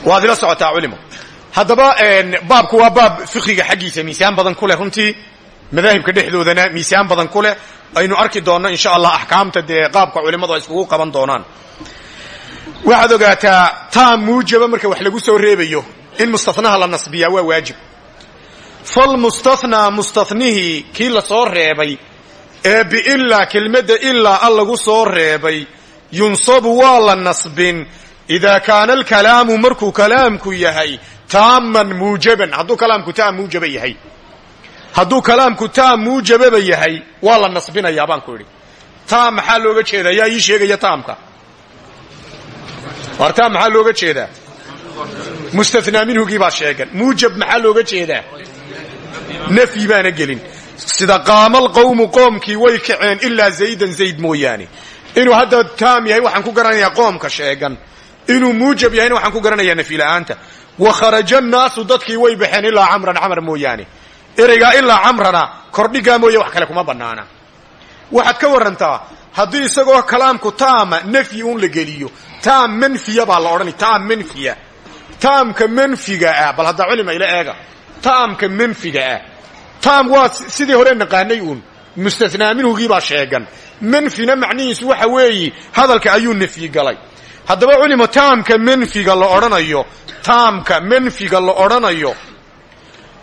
waad ila socotaa culimo haddaba baabku waa baab fiqiga xaggiisa. Miisaan badan ku leh. Runtii madaahibka dhexdoodana miisaan badan ku leh. Aynu arki doonno insha allah axkaamta dee qaabka culimmadu ay iskugu qaban doonaan. Waxaad ogaataa taa muujaba marka wax lagu soo reebayo. In mustanaha la nasbiyaa waa waajib. Falmustathnaa mustathnihii kii la soo reebay ee biilaa kelmadda ilaa a lagu soo reebay yunsabu waa la nasbin. Idaa kaana alkalaamu markuu kalaamku yahay taaman muujaban. Hadduu kalaamku taam muujaba yahay. Hadduu kalaamku taam muujababa yahay waa la nasbinayaa baan ku idhi. Taam maxaa looga jeedaa? Ii sheegaya taamka. War maxaa looga jeedaa? Mustathnaa minhugii baa sheegan. Muujab maxaa looga jeedaa? Nafyi baana gelin. Sida qaama alqawmu qoomkii way kaceen ilaa zaydan zayd mooyaane. Inuu hadda taam yahay waxaan ku garanayaa qoomka sheegan. Inuu muujab yahayna waxaan ku garanayaa nafyila'aanta wa kharaja annaasu dadkii way baxeen ilaa camran camar mooyaane. Ereygaa ilaa camrana kordhigaa mooye wax kale kuma bannaana. Waxaad ka warantaa haddii isagoo kalaamku taama nafyi un la geliyo. Taam manfiya baa la odhanay taam manfiya. Taamka manfiga ah bal haddaa culima ila eega. Taamka manfiga ah. Taam waa sidii hore naqaanay uun. Mustathnaa minhugii baa sheegan. Manfina macnihiisu waxa weeyi hadalka ayuu nafyi galay haddaba culimo taamka manfiga la odhanayo taamka manfiga la odhanayo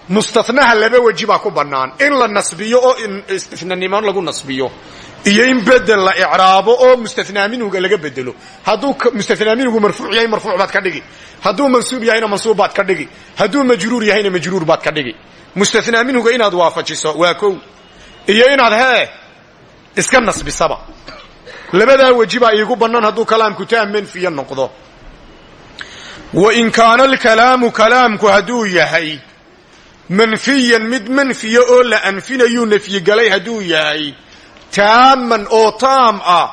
mustanaha laba weji baa ku bannaan. In la nasbiyo oo istinanimo lagu nasbiyo iyo in bedel la icraabo oo mustanaa minhuga laga bedelo. Hadduu mustanaa minhugu marfuuc yahay marfuuc baad ka dhigi. Hadduu mansuub yahayna mansuub baad ka dhigi. Hadduu majruur yahayna majruur baad ka dhigi. Mustanaa minhuga inaad waafajiso waa kow. Iyo inaad hee iska nasbisaba labadaa weji baa iigu bannaan hadduu kalaamku taam manfiya noqdo. Wa in kaana alkalaamu kalaamku hadduu yahay manfiyan mid manfiya oo la anfinayuu nafyigalay hadduu yahay taaman oo taam ah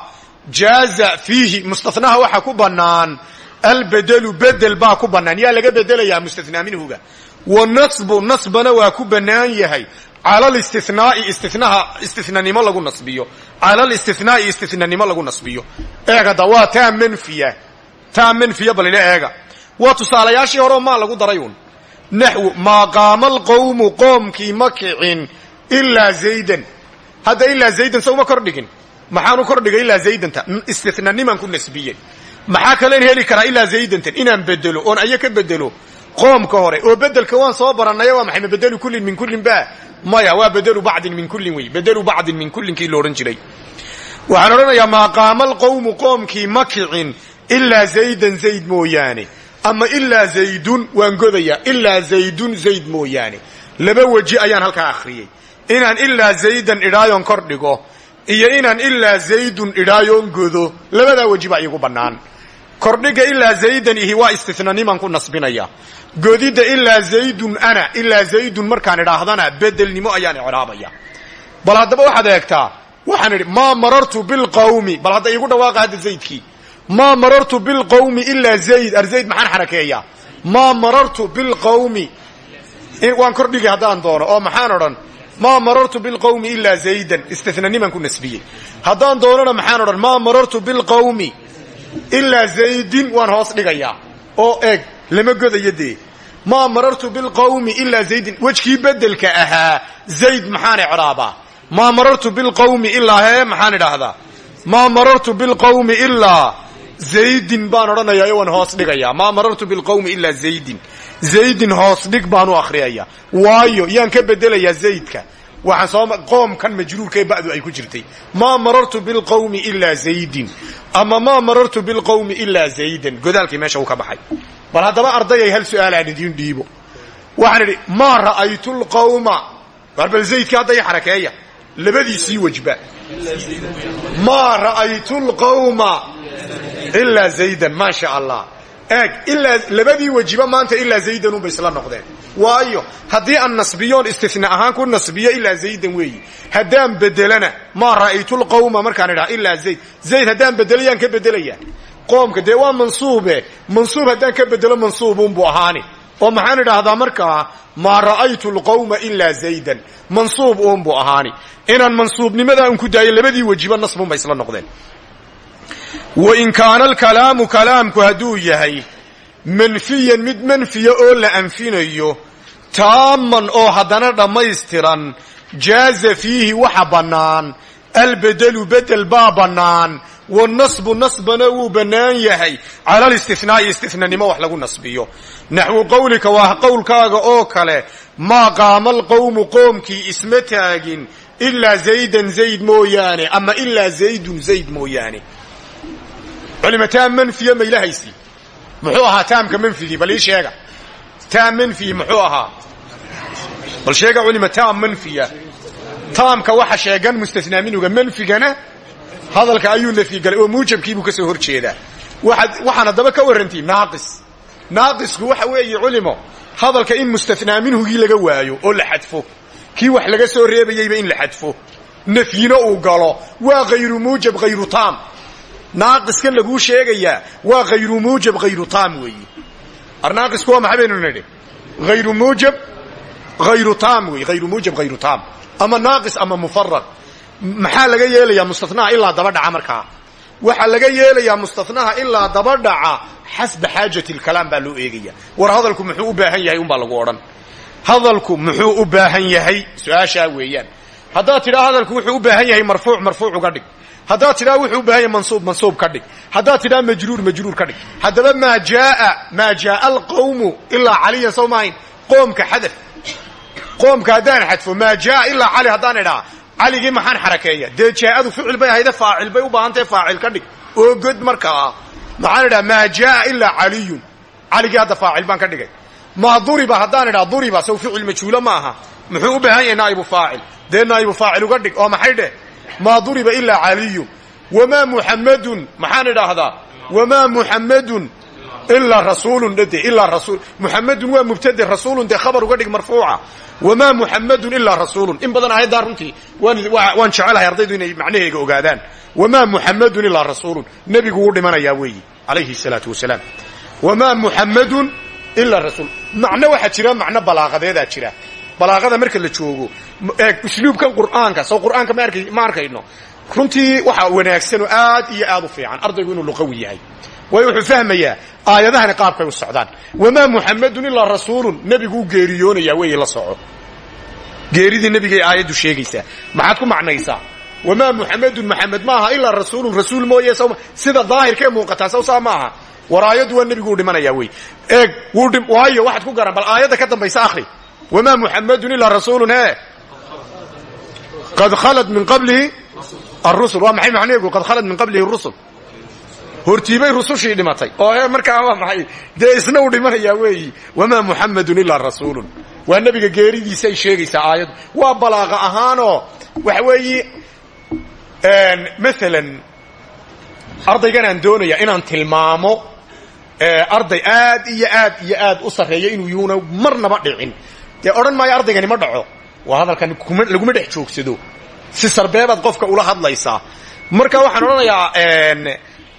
jaaza fiihi mustanaha waxaa ku bannaan albedelu bedel baa ku bannaan. Yaa laga bedelayaa mustanaa minhuga. Wa nasbu nasbana waa ku bannaan yahay cala listinaai istinaha istinanimo lagu nasbiyo. Cala listinaai istinanimo lagu nasbiyo. Eegada waa taam manfiya. Taam manfiya balile eega. Waa tusaalayaashii horeo maa lagu darayun naxwu maa qaama alqowmu qoomkii ma kicin ilaa zaydan. Hadda ilaa zaydan se uma kordhigin maxaanu kordhigay ilaa zaydanta? Istinanimaan ku nasbiyey maxaa kalen heli karaa ilaa zaydantan? Inaan bedelo oon aya ka bedelo qoomka hore oo bedelka waan soo barannaya waa maxay? Ma bedelu kullin min kullin ba maya waa bedelu bacdin min kullin wey bedelu bacdin min kullinkii la odhan jiray. Waxaan odhanayaa maa qaama alqowmu qoomkii ma kicin ilaa zaydan zayd mooyaane. Ama ilaa zaydun waan godayaa ilaa zaydun zayd mooyaane. Laba weji ayaan halkaa akhriyey. Inaan ilaa zaydan idhaayoon kor dhigo iyo inaan ilaa zaydun idhaayoon godo. Labadaa weji baa iigu bannaan. Kordhiga ilaa zaydan ihi waa istinanimaan ku nasbinaya godidda ilaa zaydun ana ilaa zaydun markaan idhaahdana bedelnimo ayaan icraabaya. Bal haddaba waxaad eegtaa waxaan idhi maa marartu bilqawmi bal hadda iigu dhawaaqa hadda zaydkii. Maa marartu bilqawmi ilaa zayd. Ar zayd maxaan xarakeeyaa. Maa marartu bilqawmi waan kordhigay haddaan doono oo maxaan odhan maa marartu bilqawmi ilaa zaydan. Istinanimaan ku nasbiyey. Haddaan doonona maxaan odhan maa marartu bilqawmi ilaa zaydin. Waan hoos dhigayaa. Oo eeg lama godayo maa marartu bilqawmi ilaa zaydin. Wejkii bedelka ahaa zayd maxaan icraabaa maa marartu bilqawmi ilaa hee maxaan idhaahdaa maa marartu bilqawmi ilaa zaydin baan odhanayaa waan hoos dhigayaa. Maa marartu bilqawmi ilaa zaydin. Zaydin hoos dhig baan u akhriyaya waayo yaan ka bedelayaa zaydka. Waxaan soo qoomkan majruurkaee ba'du ay ku jirtay. Maa marartu bilqawmi ilaa zaydin. Ama maa marartu bilqawmi ilaa zaydan. Godaalkii meesha uu ka baxay bal haddaba ardayay hal su'aalaan idiin dhiibo. Waxaan idhi maa ra'aytu lqawma war bal zaydkii hadda ii xarakeeya. Labadiisii wejba maa ra'aytu lqawma ilaa zaydan maa sha allah eeg ilaa labadii wejiba maanta ilaa zaydan unbay isla noqdeen. Waayo haddii aan nasbiyoon istina ahaan ku nasbiyo ilaa zaydan weeyi. Haddaan bedelana maa ra'aytu lqawma markaan idhaha ilaa zayd. Zayd haddaan bedelo yaan ka bedelayaa qoomka dee waa mansuube. Mansuub haddaan ka bedelo mansuubunbuu ahaani. Oo maxaan idhaahdaa markaa maa ra'aytu lqawma ilaa zaydan. Mansuub uunbuu ahaani. Inaan mansuubnimadaa un ku daayo labadii wejiba nasbunbay isla noqdeen. Wain kaana alkalaamu kalaamku hadduu yahay manfiyan mid manfiya oo la anfinayo taaman oo haddana dhammaystiran jaaza fiihi waxa bannaan albedelu bedel baa bannaan wanasbu nasbana wuu bannaan yahay. Cala alistinaai istinanimo wax lagu nasbiyo. Naxwu qowlika waa qowlkaaga oo kale. Maa qaama alqowmu qoomkii isma taagin ilaa zaydan zayd mooyaane ama ilaa zaydun zayd mooyaane. Culima taam manfiya ma ilahaysii muxuu ahaa taamka manfigii bal ii sheega. Taam manfiyi muxuu ahaa? Bal sheega culima taam manfiya. Taamka waxa sheegan mustasnaa minuga manfigana hadalka ayuu nafyi galay oo muujabkiibuu ka soo hor jeedaa waxaan haddaba ka warrantii naaqis. Naaqisku waxa weeye culimo hadalka in mustanaa minhugii laga waayo oo la xadfo. Kii wax laga soo reebayeyba in la xadfo. Nafyina uu galo. Waa hayru muujab hayru taam. Naaqiskan laguu sheegayaa waa hayru muujab hayru taam weeyi arnaaqisku waa maxay baynu nidhi? Hayru muujab taam wey hayru muujab hayru taam. Ama naaqis ama mufarad maxaa laga yeelayaa mustanaha ilaa daba dhaca markaa? Waxaa laga yeelayaa mustanaha ilaa daba dhaca xasba xaajati lkalaam baa loo eegaya. War hadalku muxuu u baahan yahay unbaa lagu odhan. Hadalku muxuu u baahan yahay su'aashaa weeyaan. Haddaad tidhaa hadalku wuxuu u baahan yahay marfuuc marfuuc uga dhig. Haddaad tidhaa wuxuu u baahan yahay mansuub mansuub ka dhig. Haddaad tidhaa majruur majruur ka dhig. Haddaba maa jaaa maa jaaa alqawmu ilaa caliyan sow maahayn qoomka xadaf. Qoomka haddaan xadfo maa jaaa ilaa cali haddaan idhaa caligii maxaan xarakeeya dee jaaadu ficil bay ahayde faacil bay u baahantahe faacil ka dhig. Oo god markaa maxaan idhaha maa jaaa ilaa caliyun. Caligii hadda faacil baan ka dhigay. Maa duriba haddaan idhaa duriba saw ficil majhuulo ma aha muxuu u baahan yahay naa'ibu faacil. Dee naa'ibu faacil uga dhig oo maxay dheh? Maa duriba ilaa caliyun. Wamaa muxammadun maxaan idhaahdaa. Wamaa muxammadun ilaa rasuulun dhade ilaa rasuul. Muxammadun waa mubtade rasuulun dee khabar uga dhig marfuuca wamaa muxammadun ilaa rasuulun in badan aayaddaa runtii waan jecelahay ardaydu inay macnaheega ogaadaan wamaa muxammadun ilaa rasuulun nebigu wuu dhimanayaa weeyi calayhi salaatu wasalaam wamaa muxammadun ilaa rasuul macno waxaa jira macno balaaqadeedaa jira balaaqada marka la joogo usluubkan qur'aanka soo qur'aanka ma arkayno runtii waxaa wanaagsanoo aad iyo aad u fiican ardaygu inuu luqawi yahay waayo wuxuu fahmayaa aayadahani qaabkay u socdaan wamaa muxammadun ilaa rasuulun nebigu u geeriyoonayaa weeye la soco geeridii nebigay aayaddu sheegaysaa maxaad ku macnaysaa? Wamaa muxammadun maxamed maaha ilaa rasuulun rasuul mooye sida daahirkee muuqataa saw maaha. War waa nebigu u dhimanayaa wey. Eeg waayo waxaad ku garan bal aayadda ka dambaysa akhri. Wamaa muxammadun ilaa rasuulun he qad khalat min qablihi arusul waa maxay macnaheegu qad khalat min qablihi rusul hortiibay rusushii dhimatay. Oo markaa waa maxay? Dee isna u dhimanayaa weeyi wamaa muxammadun ilaa waa nebiga geeridiisa ay sheegaysaa aayaddu waa balaaqa ahaanoo waxa weeyi maalan ardaygan aan doonaya inaan tilmaamo arday aad iyo aad iyo aad u sarreeya inuu yuuna marnaba dhicin. Dee odhan maayo ardaygani ma dhaco. Waa hadalkan laguma dhex joogsado. Si sarbeebaad qofka ula hadlaysaa. Marka waxaan odhanayaa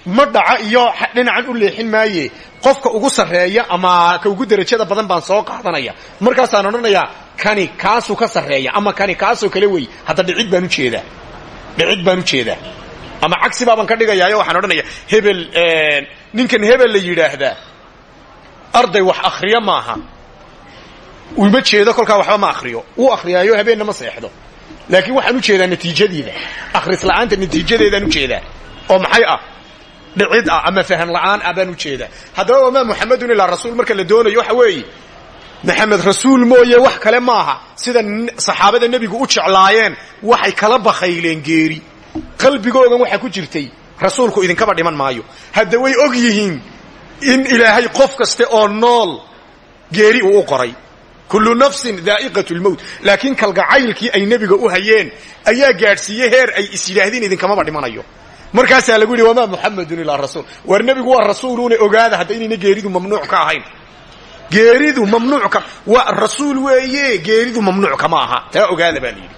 ma dhaca iyo dhinacan u leexin maaye. Qofka ugu sarreeya ama ka ugu derajada badan baan soo qaadanaya. Markaasaan odhanayaa kani kaasuu ka sarreeya ama kani kaasoo kale wey. Hadda dhicid baan u jeedaa dhicid baan u jeedaa ama cagsi baabaan ka dhigayaayo waxaan odhanaya hebel ninkan hebel la yidhaahdaa. Arday wax akhriyo maaha uma jeedo kolkaa waxba ma akhriyo. Wuu akhriyaayo habeenna ma seexdo. Laakiin waxaan u jeedaa natiijadiida. Akhrisla'aanta natiijadeedaan u jeedaa oo maxay ah dhicid ah ama fahan la'aan ah baan u jeedaa haddaba wamaa muxamedun ilaa rasuul marka la doonayo waxa weeye maxamed rasuul mooye wax kale maaha. Sida saxaabada nebigu u jeclaayeen waxay kala bakhayleen geeri. Qalbigoogan waxaa ku jirtay rasuulku idinkaba dhiman maayo. Hadda way og yihiin in ilaahay qof kaste oo nool geeri uu u qoray. Kullu nafsin daa'iqat lmowt laakiin kalgacaylkii ay nebiga u hayeen ayaa gaadhsiiyey heer ay is yidhaahdeen idinkamaba dhimanayo markaasaa lagu yidhi wamaa muxamedun ilaa rasuul. War nebigu waa rasuuluuna ogaada hadda inayna geeridu mamnuuc ka ahayn. Geeridu mamnuucka waa rasuul weeye geeridu mamnuucka ma aha taa ogaada baa la yidhi.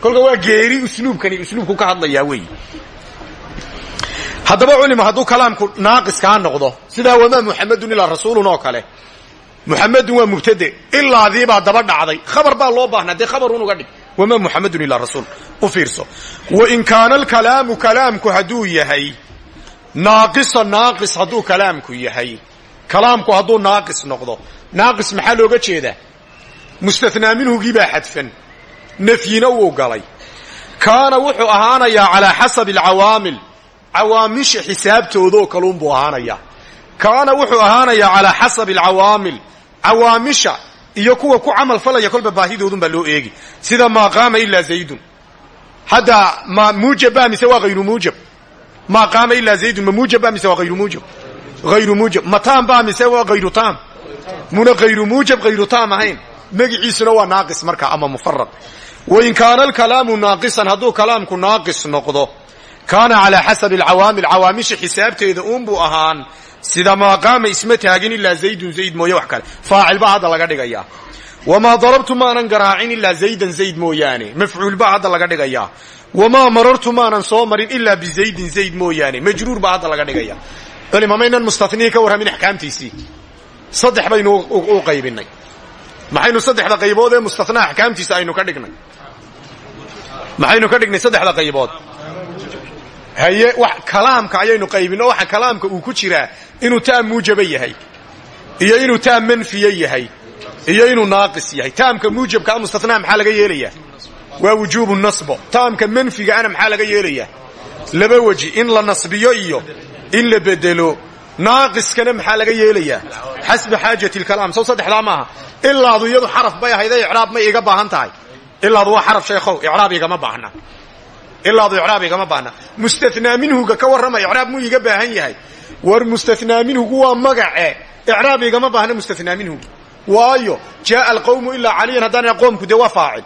Kolka waa geeri usluubkani usluubku ka hadlayaa weeye haddaba culima hadduu kalaamku naaqiskaa noqdo sidaa wamaa muxamedun ilaa rasuulun oo kale. Muxamedun waa mubtade ilaadiibaa daba dhacday. Khabar baa loo baahnaa dee khabarun uga dhig wamaa muxamedun ilaa rasuul u fiirso. Wain kaana alkalaamu kalaamku hadduu yahay naaqisa naaqis hadduu kalaamku yahay. Kalaamku hadduu naaqis noqdo. Naaqis maxaa looga jeedaa? Mustathnaa minhugii baa xadfan. Nafyina wuu galay. Kaana wuxuu ahaanayaa calaa xasabi alcawaamil. Cawaamisha xisaabtoodoo kaluunbuu ahaanayaa. Kaana wuxuu ahaanayaa calaa xasabi alcawaamil. Cawaamisha iyo kuwa ku camal falaya kolba baahidoodun baa loo eegi. Sida maa qaama ilaa zaydun. Hadda ma muujab ba mise waa hayru muujab? Maa qaama ilaa zaydun ma muujab ba mise waa hayru muujab? Hayru muujab. Ma taam ba mise waa hayru taam? Muna hayru muujab hayru taam ahayn. Magiciisuna waa naaqis marka ama mufarad wain kaana alkalaamu naaqisan hadduu kalaamku naaqis noqdo kaana calaa xasabi alcawaamil cawaamisha xisaabteeda uunbuu ahaan sida maa qaama isma taagin ilaa zaydun zayd mooye wax kale. Faacil baa hadda laga dhigayaa wamaa darabtu maanan garaacin ilaa zaydan zayd mooyaane. Mafcuul baa hadda laga dhigayaa wamaa marartu maanan soo marin ilaa bizaydin zayd mooyaane. Majruur baa hadda laga dhigaya. Culima maynan mustathnii ka warramin axkaamtiisii. Saddex baynu u qaybinay. Maxaynu saddexda qaybood ee mustathnaa axkaamtiisa aynu ka dhignay. Maxaynu ka dhignay saddexda qaybood. Haye wax kalaamka ayaynu qaybino waxa kalaamka uu ku jiraa inuu taam muujaba yahay iyo inuu taam manfiye yahay iyo inuu naaqis yahay. Taamka muujabkaa mustathnaa maxaa laga yeelayaa? Waa wujuubu nasbo. Taamka manfiga ana maxaa laga yeelayaa? Laba weji in la nasbiyo iyo in la bedelo. Naaqiskana maxaa laga yeelayaa? Xasba xaajati lkalaam. Sow saddexdaa maaha ilaadu iyadu xaraf bay ahayde icraab may iga baahan tahay. Ilaadu waa xaraf sheekhow icraab igama baahna ilaadu icraab igama baahna. Mustathnaa minhuga ka warrama icraab muu iga baahan yahay. War mustathnaa minhugu waa magace icraab igama baahna mustathnaa minhugu waayo jaaa alqawmu ilaa caliyan haddaan qoomku dee waa faacil.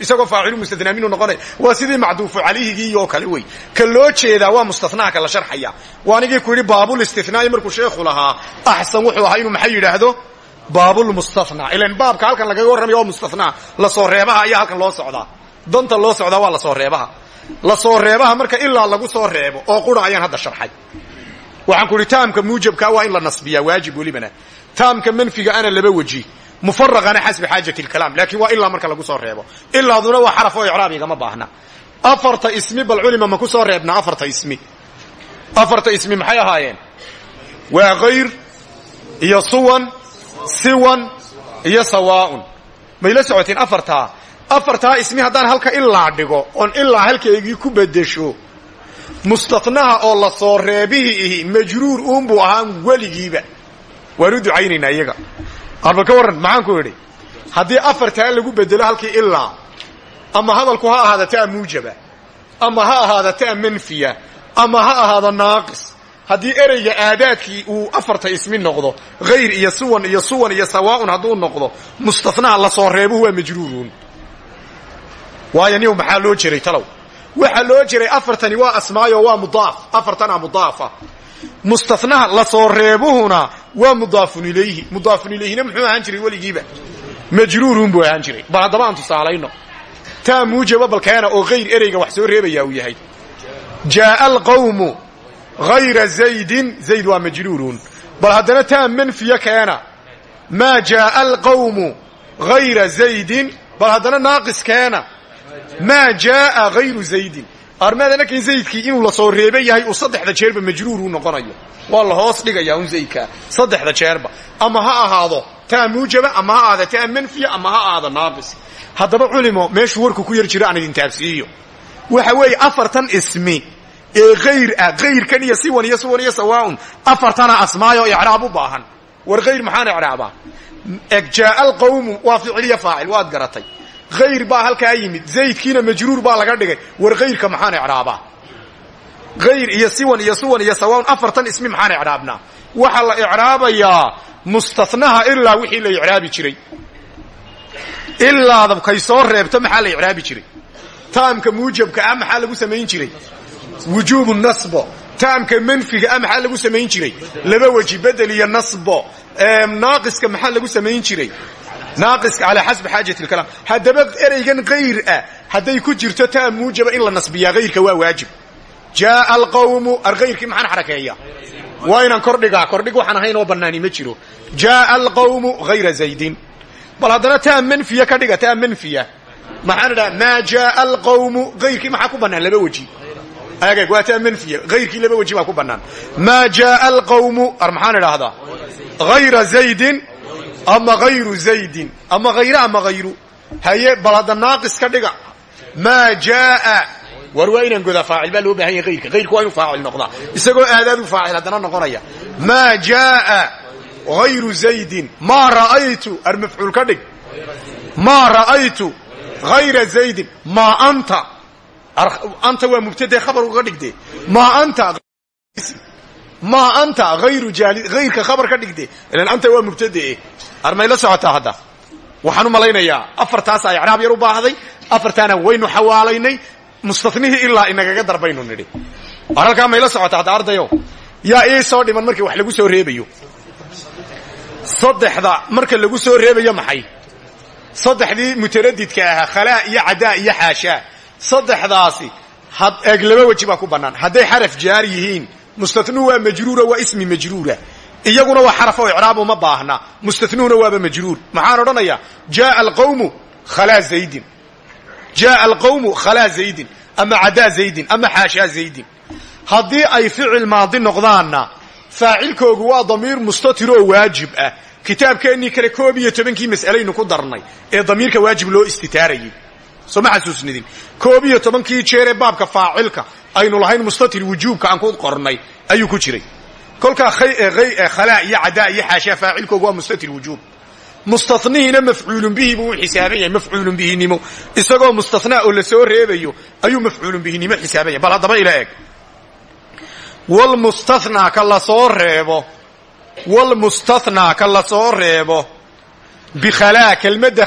Isagoo faacilu mustathnaa minhu noqonaya waa sidii macduufu calayhigii oo kale wey. Ka loo jeedaa waa mustathnaa ka la sharxaya. Waa anigii ku yidhi baabulistithnaa'i markuu sheekhu lahaa axsan wuxuu ahaa inuu maxay yidhaahdo? Baabulmustathnaa ilan baabka halkan lagaga warramaya waa mustathnaa la soo reebaha ayaa halkan loo socdaa. Danta loo socdaa waa la soo reebaha la soo reebaha marka ilaa lagu soo reebo oo qura ayaan hadda sharxay. Waxaan ku idhi taamka muujabkaa waa in la nasbiyaa waajib welibana. Taamka manfiga ana laba weji mufaraqana xasbi xaajati lkalaam laakiin waa ilaa marka lagu soo reebo. Ilaaduna waa xaraf oo icraab igama baahna. Afarta ismi bal culima ma ku soo reebnaa afarta ismi. Afarta ismi maxay ahaayeen? Waa khayr iyo suwan siwan iyo sawaaun. May la socoteen afartaa afartaa ismi haddaan halka ilaa dhigo oon ilaa halkaygii ku bedesho mustatnaha oo la soo reebihii ihi majruur uunbuu ahaa weligiiba. Waan u ducaynaynaa iyaga. Arba ka warran maxaan ku idhi? Haddii afartaa lagu bedelo halkii ilaa ama hadalku ha ahaada taa muujaba ama ha ahaada taa manfiya ama ha ahaado naaqis haddii ereyga aadaadkii uu afarta ismi noqdo hayr iyo suwan iyo suwan iyo sawaaun hadduu noqdo mustatnaha la soo reebuhu waa majruurun waayo maxaa loo jiray talow waxaa loo jiray afartani waa asmaayo waa mudaaf afartana mudaafa mustatnaha la soo reebuhuna waa mudaafun ilayhi mudaafun ilayhina muxuu ahaan jiray weligiiba majruurun buu ahaan jiray bal haddaba aan tusaalayno taa muujaba balkeena oo hayr ereyga wax soo reebaya uu yahay. Jaaa alqawmu hayra zaydin. Zayd waa majruurun bal haddana taa manfiya keena maa jaaa alqawmu hayra zaydin. Bal haddana naaqis keena maa jaaa hayru zaydin. Armaadana kan zaydkii inuu la soo reeba yahay uu saddexda jeerba majruuruu noqonayo. Waa la hoos dhigaya un zaydkaa saddexda jeerba. Ama ha ahaado taa muujaba ama ha ahaado taa manfiya ama ha ahaado naaqis. Haddaba culimo meeshuu warku ku yar jiro aan idin taabsiiyo waxa weeye afartan ismi. Ee hayr ah hayrkan iyo siwan iyo suwan iyo sawaaun. Afartana asmaayo icraab u baahan. War hayr maxaan icraabaa? Jaaa alqawmu waa ficiliya faacil waad garatay hayr baa halkaa yimid zaydkiina majruur baa laga dhigay war hayrka maxaan icraabaa hayr iyo siwan iyo suwan iyo sawaaun afartan ismi maxaan icraabnaa waxaa la icraabayaa mustatnaha ilaa wixii la icraabi jiray ilaada kay soo reebto maxaa la icraabi jiray taamka muujabka ah maxaa lagu samayn jiray wujuubu nasbo taamka manfiga ah maxaa lagu samayn jiray laba weji bedel iyo nasbo naaqiska maxaa lagu naaqiska calaa xasbi xaajati lkalaam haddaba ereygan hayr ah hadday ku jirto taa muujaba in la nasbiyaa hayrka waa waajib jaaa alqawmu arhayrkii maxaan xarakeeya waa inaan kordhigaa kordhig waxaan ahayn oo bannaani ma jiro jaaa alqawmu hayra zaydin bal haddana taa manfiya ka dhiga taa manfiya maxaan idhaha maa jaaa alqawmu hayrkii maxaa ku bannaan laba weji agaag waa taa manfiya hayrkii laba weji baa ku bannaan maa jaaa alqawmu ar maxaan idhaahdaa hayra zaydin ama hayru zaydin ama hayre ama hayru haye bal hadda naaqis ka dhiga. Maa jaaa. War waa inaan godaa faacil baa loo baahan yahay hayrka hayrka waa inuu faacil noqdaa. Isagoo aadaadu faacil haddana noqonaya. Maa jaaa. Hayru zaydin maa ra'aytu ar mafcuul ka dhig. Maa ra'aytu hayra zaydin maa anta. Anta waa mubtade khabar uga dhigde maa anta maa anta ka mubtade armay la socotaa hadda. Waxaan u malaynayaa afartaasaa icraab yar u baahday afartaana waynu xawaalaynay mustatnihii ilaa inagaga darbaynu nidhi. War may la socota hadda ardayo. Yaa ii soo dhiman markii wax lagu soo reebayo. Saddexda marka lagu soo reebayo maxay? Saddexdii mutaradidka ahaa khalaa iyo cadaa iyo xaashaa. Saddexdaasi eeg laba weji baa ku bannaan. Hadday xaraf jaar yihiin mustatnuhu waa majruura waa ismi majruura iyaguna waa xaraf oo icraab uma baahna. Mustatnuhuna waaba majruur. Maxaan odhanayaa? Jaaa alqawmu khalaa zaydin. Jaaa alqawmu khalaa zaydin. Ama cadaa zaydin. Ama xaashaa zaydin. Haddii ay ficil maadi noqdaanna faacilkoogu waa damiir mustatir oo waajib ah. Kitaabkeennii kale koob iyo tobankii mas'alaynu ku darnay ee damiirka waajib loo istitaarayey soo ma xasuusnidin? Koob iyo tobankii jeeree baabka faacilka aynu lahayn mustatir wujuubka aan ku qornay ayuu ku jiray kolkaa khalaa iyo cadaa iyo xaashaa faacilkoogu waa mustatir wujuub mustanihina mafcuulun bihi buu u xisaaban yahay mafcuulun bihinimo isagoo mustanaa oo la soo reebayo ayuu mafcuulun bihinimo xisaaban yahay. Bal haddaba ila eg. Wlmustanaa ka la soo reebo wlmustanaa ka la soo reebo bikhalaa kelmadda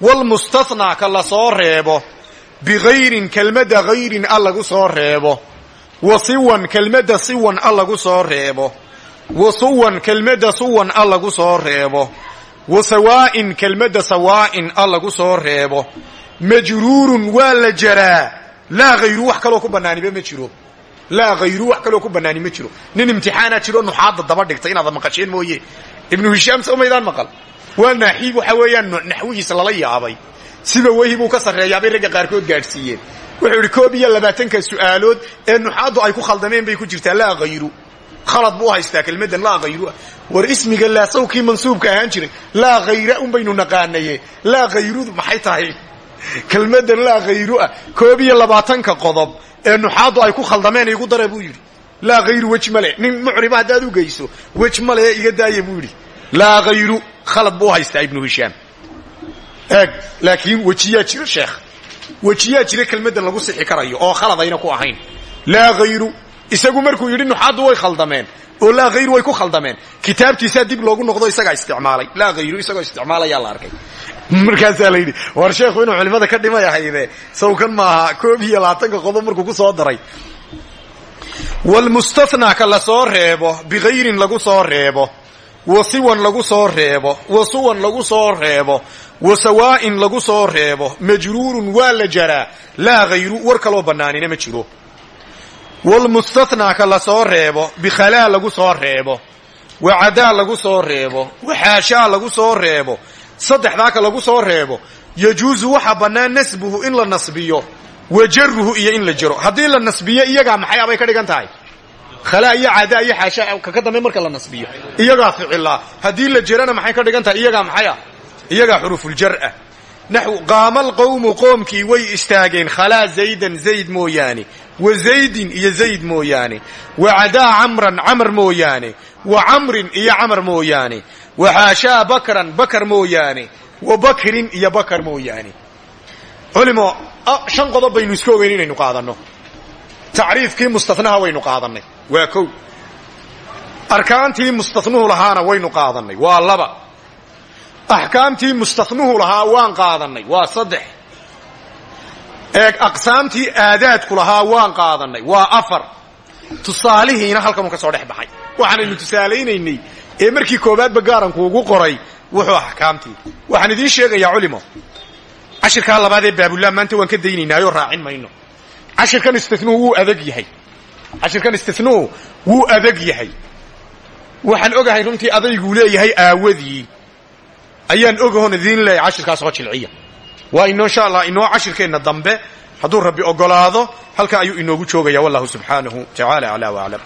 wlmustanaa ka la soo reebo bigayrin kelmadda hayrin a lagu soo reebo wa siwan kelmadda siwan a lagu soo reebo. Wa suwan kelmadda suwan a lagu soo reebo. Wa sawaa'in kelmadda sawaa'in a lagu soo reebo. Majruurun waa la jaraa. Laa hayru wax kaloo ku bannaaniba ma jiro. Laa hayru wax kaloo ku bannaani ma jiro. Nin imtixaanaa jiro nuxaadda daba dhigta. Inaad maqasheen mooye. Ibnu hishaam soo maydaan maqal. Waa naaxiib waxa weeyaan naxwigiisa lala yaabay siba wehi buu ka sarreeyaabay ragga qaarkood gaadhsiiyeen. Wuxuu idhi koob iyo labaatanka su'aalood ee nuxaaddu ay ku khaldameen bay ku jirtaa laa hayru khalad buu haystaa kelmaddan laa hayruah war ismiga laa sawkii mansuubka ahaan jiray laa hayra un baynu naqaanaye laa hayrudu maxay tahay? Kelmaddan laa hayru ah. Koob iyo labaatanka qodob ee nuxaaddu ay ku khaldameen igu dara buu yidhi. Laa hayru wej male. Nin mucriba haddaad u geyso wej male iga daaya buu yidhi. Laa hayru khalad buu haystaa ibnu hishaam eeg laakiin wejiyaa jira sheekh. Wejiyaa jira kelmaddan lagu sixi karayo oo khaladayna ku ahayn. Laa hayru isagu markuu yidhi nuxaaddu way khaldameen oo laa hayru way ku khaldameen. Kitaabtiisaa dib loogu noqdo isagaa isticmaalay. Laa hayru isagoo isticmaalayaa la arkay. Markaasaa la yidhi war sheekhu inuu culimada ka dhimay ahayde sawkan maaha koob iyo labaatanka qodob markuu ku soo daray. Wlmustanaa ka la soo reebo bigayrin lagu soo reebo wa siwan lagu soo reebo. Wa suwan lagu soo reebo. Wa sawaa'in lagu soo reebo. Majruurun waa la jaraa. Laa hayru war kaloo bannaanina ma jiro. Wlmustanaa ka la soo reebo. Bikhalaa lagu soo reebo. Wa cadaa lagu soo reebo. Wa xaashaa lagu soo reebo. Saddexdaa ka lagu soo reebo. Yajuusu waxaa bannaan nasbuhu in la nasbiyo. Wa jaruhu iyo in la jaro. Haddii la nasbiyo iyagaa maxay abay ka dhigan tahay khalaa iyo cadaa iyo xaashaa kaka dambe marka la nasbiyo. Iyagaa ficilaa haddii la jarana maxay ka dhigan tahay? Iyagaa maxay ah iyagaa xuruufuljar'ah naxw qaama alqowmu qoomkii way istaageen. Khalaa zaydan zayd mooyaane. Wa zaydin iyo zayd mooyaane. Wa cadaa camran camar mooyaane. Wa camrin iyo camar mooyaane. Wa xaashaa bakran bakar mooyaane. Wa bakrin iyo bakar mooyaane. Culimo shan qodob baynu iska ogeyn inaynu waa kow. Arkaantii mustanuhu lahaana waynu qaadannay. Waa laba. Axkaamtii mustanuhu lahaa waan qaadannay. Waa saddex. Eeg aqsaamtii aadaadku lahaa waan qaadannay. Waa afar. Tusaalihiina halkanuu ka soo dhex baxay. Waxaanaynu tusaalaynaynay ee markii koobaadba gaaranku ugu qoray wuxuu axkaamtii. Waxaan idiin sheegayaa culimo. Cashirkaa labaad ee baabullah maanta waan ka daynaynaayo raacin mayno. Cashirkan istinuhu wuu adag yahay cashirkan istinuhu wuu adag yahay. Waxaan ogahay runtii adayguu leeyahay aawadii. Ayaan ogahon idiin leeyahay cashirkaas oo jilciya. Waa inoo insha allah inoo cashirkeenna dambe hadduu rabbi ogolaado halkaa ayuu inoogu joogaya wallahu subxaanahu tacaala aclaa waclam